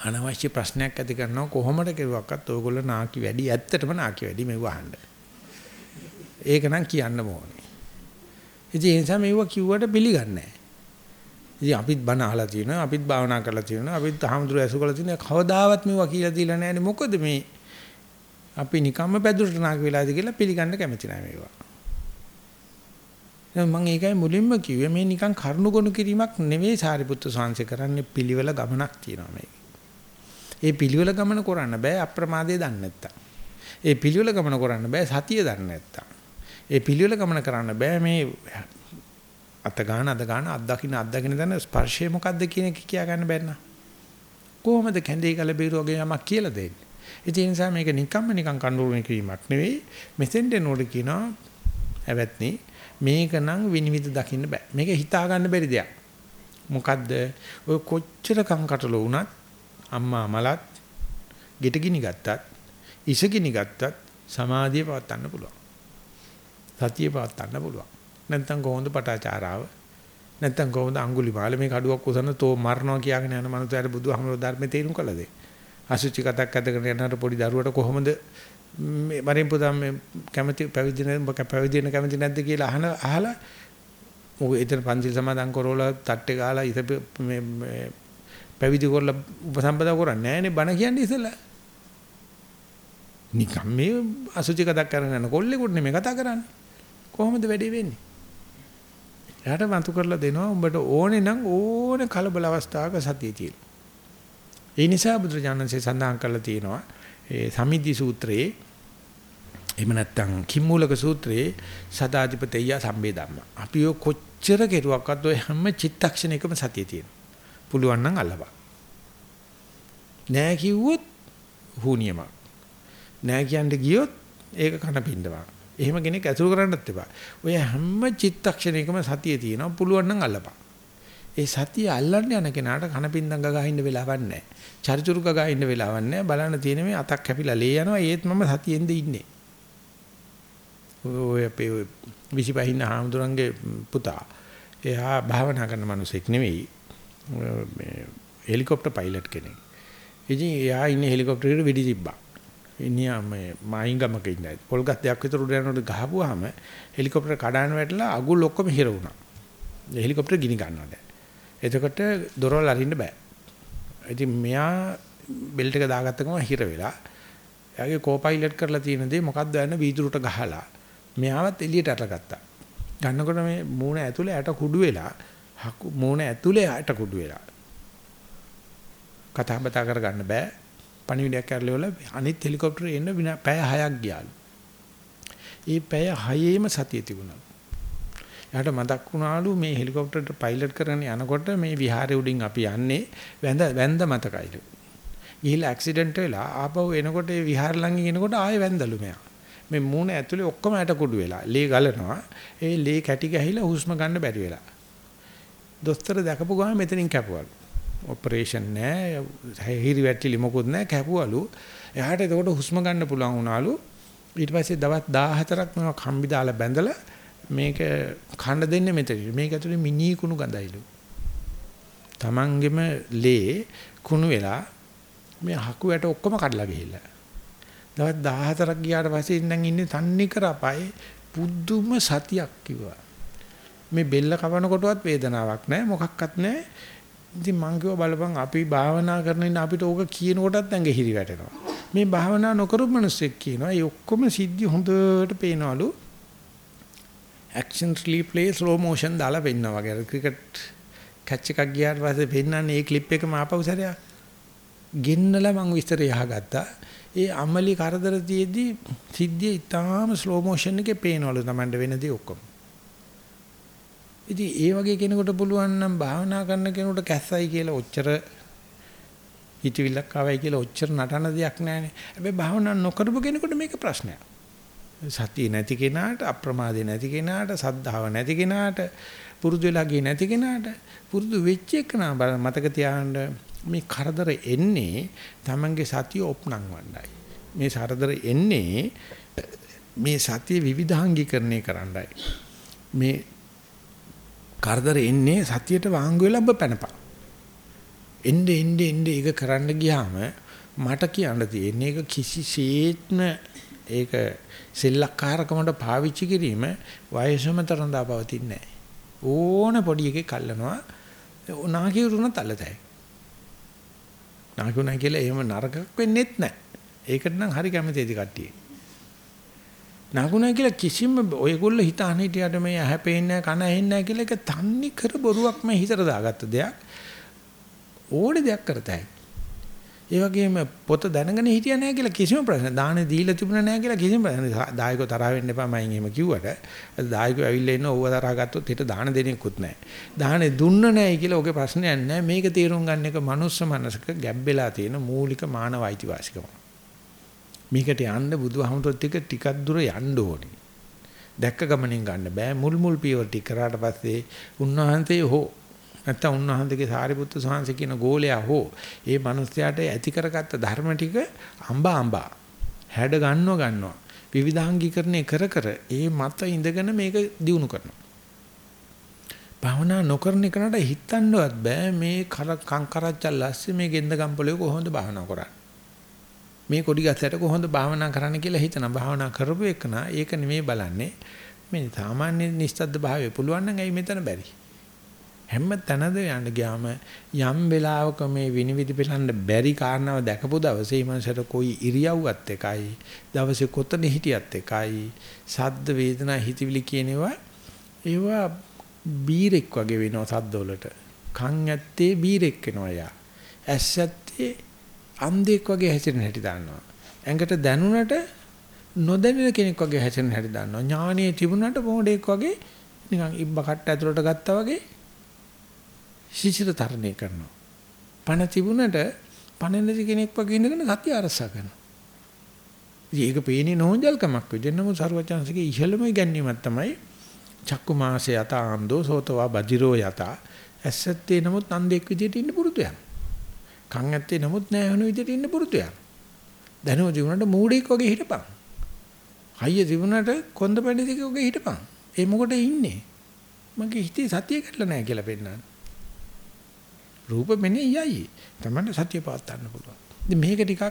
[SPEAKER 1] අනවශ්‍ය ප්‍රශ්නයක් ඇති කරනවා කොහොමද කෙරුවක්වත් ඔයගොල්ලෝ නාකි වැඩි ඇත්තටම නාකි වැඩි මෙව අහන්න. ඒක නම් කියන්න ඕනේ. ඉතින් ඒ නිසා මේව කිව්වට පිළිගන්නේ නැහැ. ඉතින් අපිත් බණ අහලා තියෙනවා, අපිත් භාවනා කරලා තියෙනවා, අපිත් හාමුදුරුවෝ ඇසු කරලා තියෙනවා. කවදාවත් මේවා කියලා දීලා නැහැනේ. මොකද මේ අපි නිකම්ම පැදුරට නාග වෙලාද කියලා පිළිගන්න කැමති නැහැ මේවා. දැන් මම ඒකයි මුලින්ම කිව්වේ මේ නිකන් කරුණු ගොනු කිරීමක් නෙවෙයි සාරිපුත්තු සාංශය කරන්නේ පිළිවෙල ගමනක් තියෙනවා මේක. ඒ පිළිවෙල ගමන කරන්න බෑ අප්‍රමාදයේ දන්නේ නැත්තම්. ඒ පිළිවෙල ගමන කරන්න බෑ සතිය දන්නේ නැත්තම්. ඒ පිළිවෙල ගමන කරන්න බෑ මේ අත ගන්න අත ගන්න අත් දකින්න අත් දකින්න දැන ස්පර්ශය මොකද්ද කියන එක කියා ගන්න බැන්න. කොහොමද කැඳේ කල බීරුවගේ යමක් කියලා දෙන්නේ. ඒ නිසා මේක නිකම්ම නිකම් කඳුරුනේ කිරීමක් නෙවෙයි. මෙතෙන්ට නෝඩ කියනවා ඇවැත්නි මේක නම් විනිවිද දකින්න බෑ. මේක හිතා ගන්න බැරි දෙයක්. මොකද්ද? ඔය කොච්චර කංකටල වුණත් අම්මා මලත් ගෙට ගිනි ගත්තත් ඉස ගිනි ගත්තත් සමාධිය පවත්වන්න පුළුවන්. සතිය පවත්වන්න පුළුවන්. නැත්නම් කොහොමද පටාචාරාව? නැත්නම් කොහොමද අඟුලිමාල මේ කඩුවක් උසන තෝ මරනවා කියාගෙන යන මනුස්සයාට බුදුහාමුදුරුවෝ ධර්මයේ තේරුම් කළද? අසුචි කතක් අදගෙන යනට පොඩි දරුවට කොහොමද මේ මරින් පුතම් මේ කැමති පැවිදි නැත්නම් පැවිදි වෙන කැමති නැද්ද කියලා අහන අහලා මොකද එතන පන්සිල් සමාදන් කරවලා තට්ටේ ගාලා ඉත මේ පැවිදි කරලා උපසම්පදා කරන්නේ නැහනේ බණ කියන්නේ ඉතලා නිකම් මේ අසුචි කතක් කරගෙන යන කොල්ලෙකුට නෙමෙයි කතා කරන්නේ කොහොමද වැඩේ වෙන්නේ? එයාට වන්තු කරලා දෙනවා උඹට ඕනේ නම් ඕනේ කලබල අවස්ථාවක සතිය තියෙනවා. ඒ නිසා බුදුරජාණන්සේ සඳහන් කරලා තියෙනවා ඒ සමිද්දි සූත්‍රයේ එහෙම නැත්නම් කිම්මූලක සූත්‍රයේ සදාධිපතේය සම්බේ ධම්ම. අපි ඔය කොච්චර කෙරුවක්වත් ඔය හැම චිත්තක්ෂණයකම සතිය තියෙනවා. පුළුවන් නම් අල්ලපන්. නෑ කිව්වොත් හුනියමක්. නෑ කියන්න ගියොත් ඒක කන පින්දවක්. එහෙම කෙනෙක් ඇසුරු කරන්නත් එපා. ඔය හැම චිත්තක්ෂණයකම සතිය තියෙනවා පුළුවන් නම් අල්ලපන්. ඒ සතිය අල්ලන්න යන කෙනාට කනපින්දංග ගහ ඉන්න වෙලාවක් නැහැ. චරිචුරු ගහ ඉන්න වෙලාවක් නැහැ. බලන්න තියෙන මේ අතක් කැපිලා ලේ යනවා ඒත් මම සතියෙන්ද ඉන්නේ. ඔය අපේ විසිපහින්න හාමුදුරන්ගේ පුතා. එයා භාවනා කරන මිනිසෙක් නෙවෙයි. මේ හෙලිකොප්ටර් පයිලට් කෙනෙක්. ඉතින් එයා ඉන්නේ හෙලිකොප්ටර් එකට වෙඩි තිබ්බා. ඉනියා මේ මායිංගමක ඉන්නයි. පොල්ගත් දෙයක් විතර උඩ යනකොට ගහපුවාම හෙලිකොප්ටර් කඩාන වැටලා අගුල් ඔක්කොම හිර වුණා. හෙලිකොප්ටර් ගිනි ගන්නවා දැන්. එතකොට දොරවල් අරින්න බෑ. ඉතින් මෙයා බෙල්ට් එක දාගත්ත ගමන් හිර වෙලා. එයාගේ කෝපයිලට් කරලා තියෙන දේ මොකද්ද යන වීදුරුට ගහලා මෙයාවත් එළියට අරගත්තා. ගන්නකොට මේ මූණ ඇතුලේ ඇට කුඩු වෙලා මූණ ඇතුලේ ඇට කුඩු වෙලා. කතා බතා කරගන්න බෑ. පණිවිඩයක් කරලා වල අනිත් හෙලිකොප්ටරේ එන්න පැය 6ක් ගියාලු. ඒ පැය 6ේම සතිය තිබුණා. එයාට මතක් වුණාලු මේ හෙලිකොප්ටරේට පයිලට් කරගෙන යනකොට මේ විහාරේ උඩින් අපි යන්නේ වැඳ වැඳ මතකයිලු. ගිහිල්ලා ඇක්සිඩන්ට් වෙලා ආපහු එනකොට ඒ විහාර ළඟ එනකොට ආයෙ වැඳලු මෙයා. මේ මූණ ඇතුලේ ඔක්කොම ඇට කුඩු වෙලා. ලේ ගලනවා. ඒ ලේ කැටි ගහලා හුස්ම ගන්න බැරි වෙලා. දොස්තර දැකපු ගමන් මෙතනින් කැපුවලු. ඔපරේෂන් නෑ, හිරි වැටිලි මොකුත් නෑ කැපුවලු. එයාට එතකොට හුස්ම ගන්න පුළුවන් වුණාලු. ඊට පස්සේ දවස් 14ක් මම කම්බි දාලා බැඳලා මේක කන්න දෙන්නේ මෙතන. මේක ඇතුලේ මිනි කුණු ගඳයිලු. Tamangema ලේ කුණු වෙලා මේ හකු වැට ඔක්කොම කඩලා ගිහිල්ලා. දවස් 14ක් ගියාට පස්සේ ඉඳන් ඉන්නේ තන්නේ කර අපායේ පුදුම සතියක් කිව්වා. මේ බෙල්ල කවන කොටවත් වේදනාවක් නැහැ මොකක්වත් නැහැ. ඉතින් මං කිව්වා බලපන් අපි භාවනා කරන ඉන්න අපිට ඕක කියන කොටත් ඇඟ හිරි වැටෙනවා. මේ භාවනා නොකරු මිනිස්සෙක් කියනවා ඒ ඔක්කොම සිද්ධි හොඳට පේනවලු. action replay slow motion දාලා පෙන්නනවා වගේ. ක්‍රිකට් කැච් එකක් ගියාට පස්සේ පෙන්නන්නේ ඒ ක්ලිප් එකම ආපහු සැරයක්. ගෙන්නලා මං විස්තරය අහගත්තා. ඒ අමලි කරදර තියේදී සිද්ධිය ඉතාලම ස්ලෝ මොෂන් එකේ පේනවලු Tamande වෙනදී ඔක්කොම. ඉතින් ඒ වගේ කෙනෙකුට පුළුවන් නම් භාවනා කරන කෙනෙකුට කැස්සයි කියලා ඔච්චර හිතවිල්ලක් ආවයි කියලා ඔච්චර නටන දෙයක් නැහැනේ. හැබැයි භාවනා නොකරපු කෙනෙකුට මේක ප්‍රශ්නයක්. සතිය නැති කෙනාට අප්‍රමාදේ නැති කෙනාට සද්ධාව නැති කෙනාට පුරුදු වෙලා ගියේ නැති කෙනාට පුරුදු වෙච්ච එක නම් මතක තියාගන්න මේ කරදර එන්නේ Tamange සතිය ඔප්නම් වණ්ඩයි. මේ කරදර එන්නේ මේ සතිය විවිධාංගීකරණය කරන්නයි. මේ කරදර එන්නේ සතියට වාංගු වෙලා ඔබ පැනපන්. එnde එnde එnde ඒක කරන්න ගියාම මට කියන්න තියෙන්නේ ඒක කිසිසේත්ම ඒක සෙල්ලක්කාරකමට පාවිච්චි කිරීම වයසම තරම් දාපවතින්නේ නැහැ. ඕන පොඩි එකේ කල්ලනවා නාකියුරුණ තලතයි. නාකුණා කියලා එහෙම නරකක් වෙන්නේත් නැහැ. ඒකට නම් හරි කැමතියි කට්ටිය. නාකුණා කියලා කිසිම ඔයගොල්ලෝ හිතාන හිටියට මේ ඇහැ පේන්නේ කන ඇහෙන්නේ නැහැ කියලා ඒක තන්නේ කර බොරුවක් මේ හිතට දාගත්ත දෙයක්. ඕනේ දෙයක් කරතයි. ඒ වගේම පොත දැනගෙන හිටියා නැහැ කියලා කිසිම ප්‍රශ්න දාහනේ දීලා තිබුණා නැහැ කියලා කිසිම ප්‍රශ්න. දායකව තරහ වෙන්න එපා මම එහෙම කිව්වට. අද දායකව ඇවිල්ලා ඉන්න ඕව තරහ ගත්තොත් හිට දාන දෙනෙකුත් නැහැ. දාහනේ දුන්න නැහැ කියලා ඔගේ ප්‍රශ්නයක් නැහැ. මේක තීරුම් ගන්න එක මනුස්ස මනසක ගැබ්බෙලා තියෙන මූලික මානව අයිතිවාසිකම මේකට යන්න බුදුහමතුත් ටික ටිකක් දුර යන්න ඕනේ. දැක්ක ගමනින් ගන්න බෑ. මුල් මුල් පියවර ටික කරාට පස්සේ උන්වහන්සේ හෝ නැත්තම් උන්වහන්සේගේ සාරිපුත්තු සාංශ කියන ගෝලයා හෝ ඒ මිනිස්යාට ඇති කරගත්ත ධර්ම ටික අඹා අඹා හැඩ ගන්නව ගන්නවා. විවිධාංගීකරණය කර කර ඒ මත ඉඳගෙන මේක දිනු කරනවා. භාවනා නොකරන එකනට හිතන්නවත් බෑ. මේ කංකරච්චල් ලස්සේ මේ ගෙන්ද ගම්පලේ කොහොමද භාවනා කරන්නේ? මේ කොඩි ගැසයට කොහොමද භාවනා කරන්න කියලා හිතන. භාවනා කරපු එකන ඒක නෙමෙයි බලන්නේ. මේ සාමාන්‍ය නිස්සද්ද භාවය පුළුවන් නම් ඇයි මෙතන බැරි? හැම තැනද යන්න ගියාම යම් වෙලාවක මේ විනිවිද පිළන්න බැරි කාරණාව දැකපු දවසේ මනසට કોઈ ඉරියව්වත් එකයි දවසේ කොතන හිටියත් එකයි සද්ද වේදනා හිතවිලි කියනවා ඒවා බීරෙක් වගේ වෙනවා සද්ද වලට. කන් ඇත්තේ බීරෙක් වෙනවා යා ඇස් ඇත්තේ අන්ධෙක් වගේ හැසිරෙන හැටි දාන්නවා ඇඟට දැනුණට නොදැනෙන කෙනෙක් වගේ හැසිරෙන හැටි දාන්නවා ඥානීය තිබුණට මොඩෙක් වගේ නිකන් ඉබ්බ කට්ට ඇතුලට ගත්තා වගේ ශිෂ්‍යත තරණය කරනවා. පණ තිබුණට පණ නැති කෙනෙක් වගේ ඉඳගෙන සතිය අරසා කරනවා. ඉතින් ඒක පේන්නේ නෝන්ජල්කමක් විදිහට නමුත් සර්වචන්සේගේ ඉහළම ඉගැන්වීමක් තමයි චක්කු මාසේ යත ආන්දෝ සෝතවා බජිරෝ යත ඇසත්තේ නමුත් නන්දෙක් විදිහට ඉන්න පුරුදු යන. කන් ඇත්තේ නමුත් නෑ වෙන විදිහට ඉන්න පුරුදු යන. දැනුම ජීවනට මූඩෙක් වගේ හිටපන්. හයිය ජීවනට කොන්ද පැණිතික වගේ හිටපන්. ඒ මොකටද ඉන්නේ? මගේ හිතේ සතිය කැඩලා නැහැ කියලා පෙන්නන්නේ. රූප මෙනේ යයි. තමයි සතිය පාත් ගන්න පුළුවන්. ඉතින් මේක ටිකක්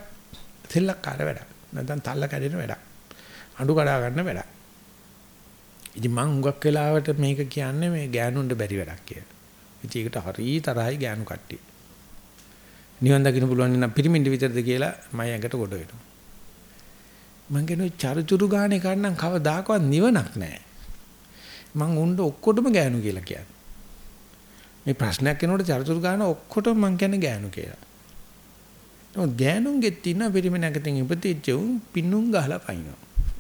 [SPEAKER 1] සෙල්ලක්කාර වැඩක්. නැත්නම් තල්ල කැඩෙන වැඩක්. අඬු කඩා ගන්න වැඩක්. ඉතින් මං හුඟක් වෙලාවට මේක කියන්නේ මේ ගෑනුන්ට බැරි වැඩක් කියලා. ඉතින් ඒකට හරි තරහයි ගෑනු කට්ටිය. නිවන් දකින්න පුළුවන් නම් පිරිමින්ඩ විතරද කියලා මම ඇඟට ගොඩ වෙනවා. මං කියනවා චරිචුරු ගානේ කන්නම් කවදාකවත් නිවනක් නැහැ. මං උණ්ඩ ඔක්කොටම ගෑනු කියලා කියන්නේ. මේ ප්‍රශ්නයක් කෙනෙකුට චරිචුරු ගාන ඔක්කොටම මං කියන්නේ ගෑනු කියලා. නමුත් ගෑනුන්ගෙත් තියෙන පිරිමිනකටින් ඉපතිච්ච උන් පින්නුම් ගහලා පයින්නවා.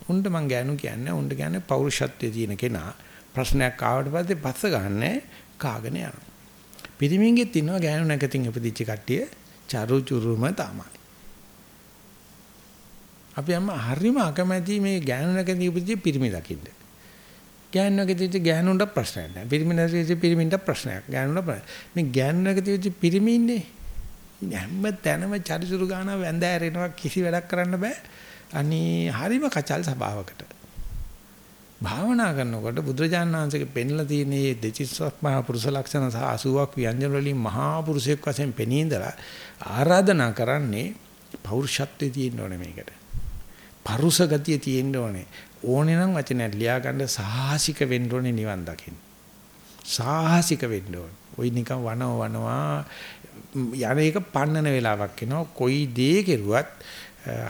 [SPEAKER 1] උණ්ඩ මං ගෑනු කියන්නේ උණ්ඩ කියන්නේ පෞරුෂත්වයේ තියෙන කෙනා. ප්‍රශ්නයක් ආවට පස්සේ පස්ස ගන්නෑ කාගෙන යනවා. පිරිමින්ගෙත් ඉන්නවා ගෑනු නැකතින් ඉපදිච්ච කට්ටිය චරුචුරුම තමයි. අපි අම්මා හරිම අකමැති මේ ගෑනු නැකතින් ඉපදිච්ච පිරිමි දකින්න. ගෑනු නැකතිච්ච ගෑනුන්ට ප්‍රශ්නයක් නැහැ. පිරිමි නැකතිච්ච පිරිමින්ට ප්‍රශ්නයක්. ගෑනුන්ට මේ ගෑනු නැකතිච්ච පිරිමි ඉන්නේ හැම තැනම චරිචුරු ගාන වැඳ ඇරෙනවා කිසි වැඩක් කරන්න බෑ. අනේ හරිම කචල් ස්වභාවකට. භාවනා කරනකොට බුදුරජාණන් වහන්සේගේ පෙන්ලා තියෙන මේ දෙචිස්සක් මහා පුරුෂ ලක්ෂණ සහ 80ක් ව්‍යංජන වලින් මහා පුරුෂයෙක් වශයෙන් පෙනී ඉඳලා ආරාධනා කරන්නේ පෞරුෂත්වයේ තියෙන්න ඕනේ මේකට. පරුස ගතිය තියෙන්න ඕනේ. ඕනේ නම් වචනයක් ලියා ගන්න සාහසික වෙන්න ඕනේ නිවන් දකින්න. සාහසික වෙන්න ඕනේ. ওই නිකන් වනව වනවා යන එක පන්නන වෙලාවක් එනවා. කොයි දේ කෙරුවත්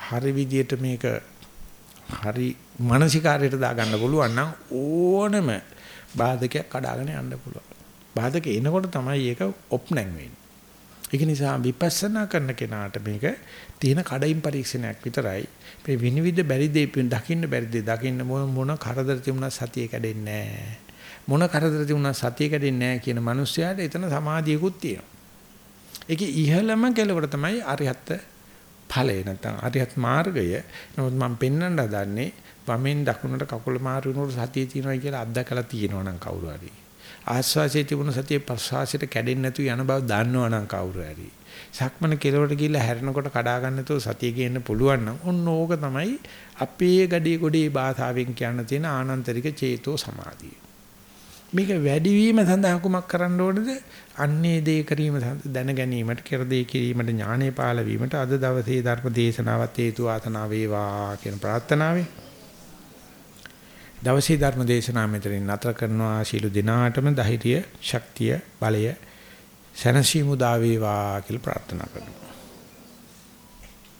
[SPEAKER 1] හරි විදියට මේක හරි මානසිකාරයට දාගන්න පුළුවන් නම් ඕනම බාධකයක් කඩාගෙන යන්න පුළුවන්. බාධක එනකොට තමයි ඒක ඔප්නැන් වෙන්නේ. ඒක නිසා විපස්සනා කරන කෙනාට මේක තියෙන කඩින් පරීක්ෂණයක් විතරයි. මේ විනිවිද බැරි දේ දකින්න බැරි දේ දකින්න මොන මොන කරදර තිබුණා සතිය කැඩෙන්නේ නැහැ. මොන කරදර තිබුණා සතිය කැඩෙන්නේ නැහැ කියන මිනිස්යාට එතන සමාධියකුත් තියෙනවා. ඒකේ ඉහළම කෙලවර තමයි අරිහත් ඵලය නැත්නම් අරිහත් මාර්ගය. නමුත් මම පෙන්වන්න හදන්නේ වමෙන් දකුණට කකුල මාරු වෙනකොට සතිය තියෙනවා කියලා අත්දකලා තියෙනවා නම් කවුරු හරි. ආස්වාසියේ තිබුණ සතිය ප්‍රසවාසයට කැඩෙන්නේ නැතුව යන බව දන්නවා නම් කවුරු හරි. සක්මන කෙලවරට ගිහිල්ලා හැරෙනකොට කඩා ගන්න නැතුව සතිය ගේන්න පුළුවන් නම් ඔන්න ඕක තමයි අපේ gadi godi භාෂාවෙන් කියන්න තියෙන ආනන්තරික චේතෝ සමාධිය. මේක වැඩිවීම සඳහා කුමක් කරන්න ඕනද? අන්නේ දේ කිරීම දැන ගැනීමට, කර දේ කිරීමට ඥානෙ පාල වීමට අද දවසේ ධර්ම දේශනාවත් හේතු ආතනා වේවා කියන ප්‍රාර්ථනාවෙන් දවසේ ධර්ම දේශනාව මෙතනින් නතර කරනවා. ශීල දිනාටම ධෛර්ය, ශක්තිය, බලය, සනසීමු දා වේවා කියලා ප්‍රාර්ථනා කරනවා.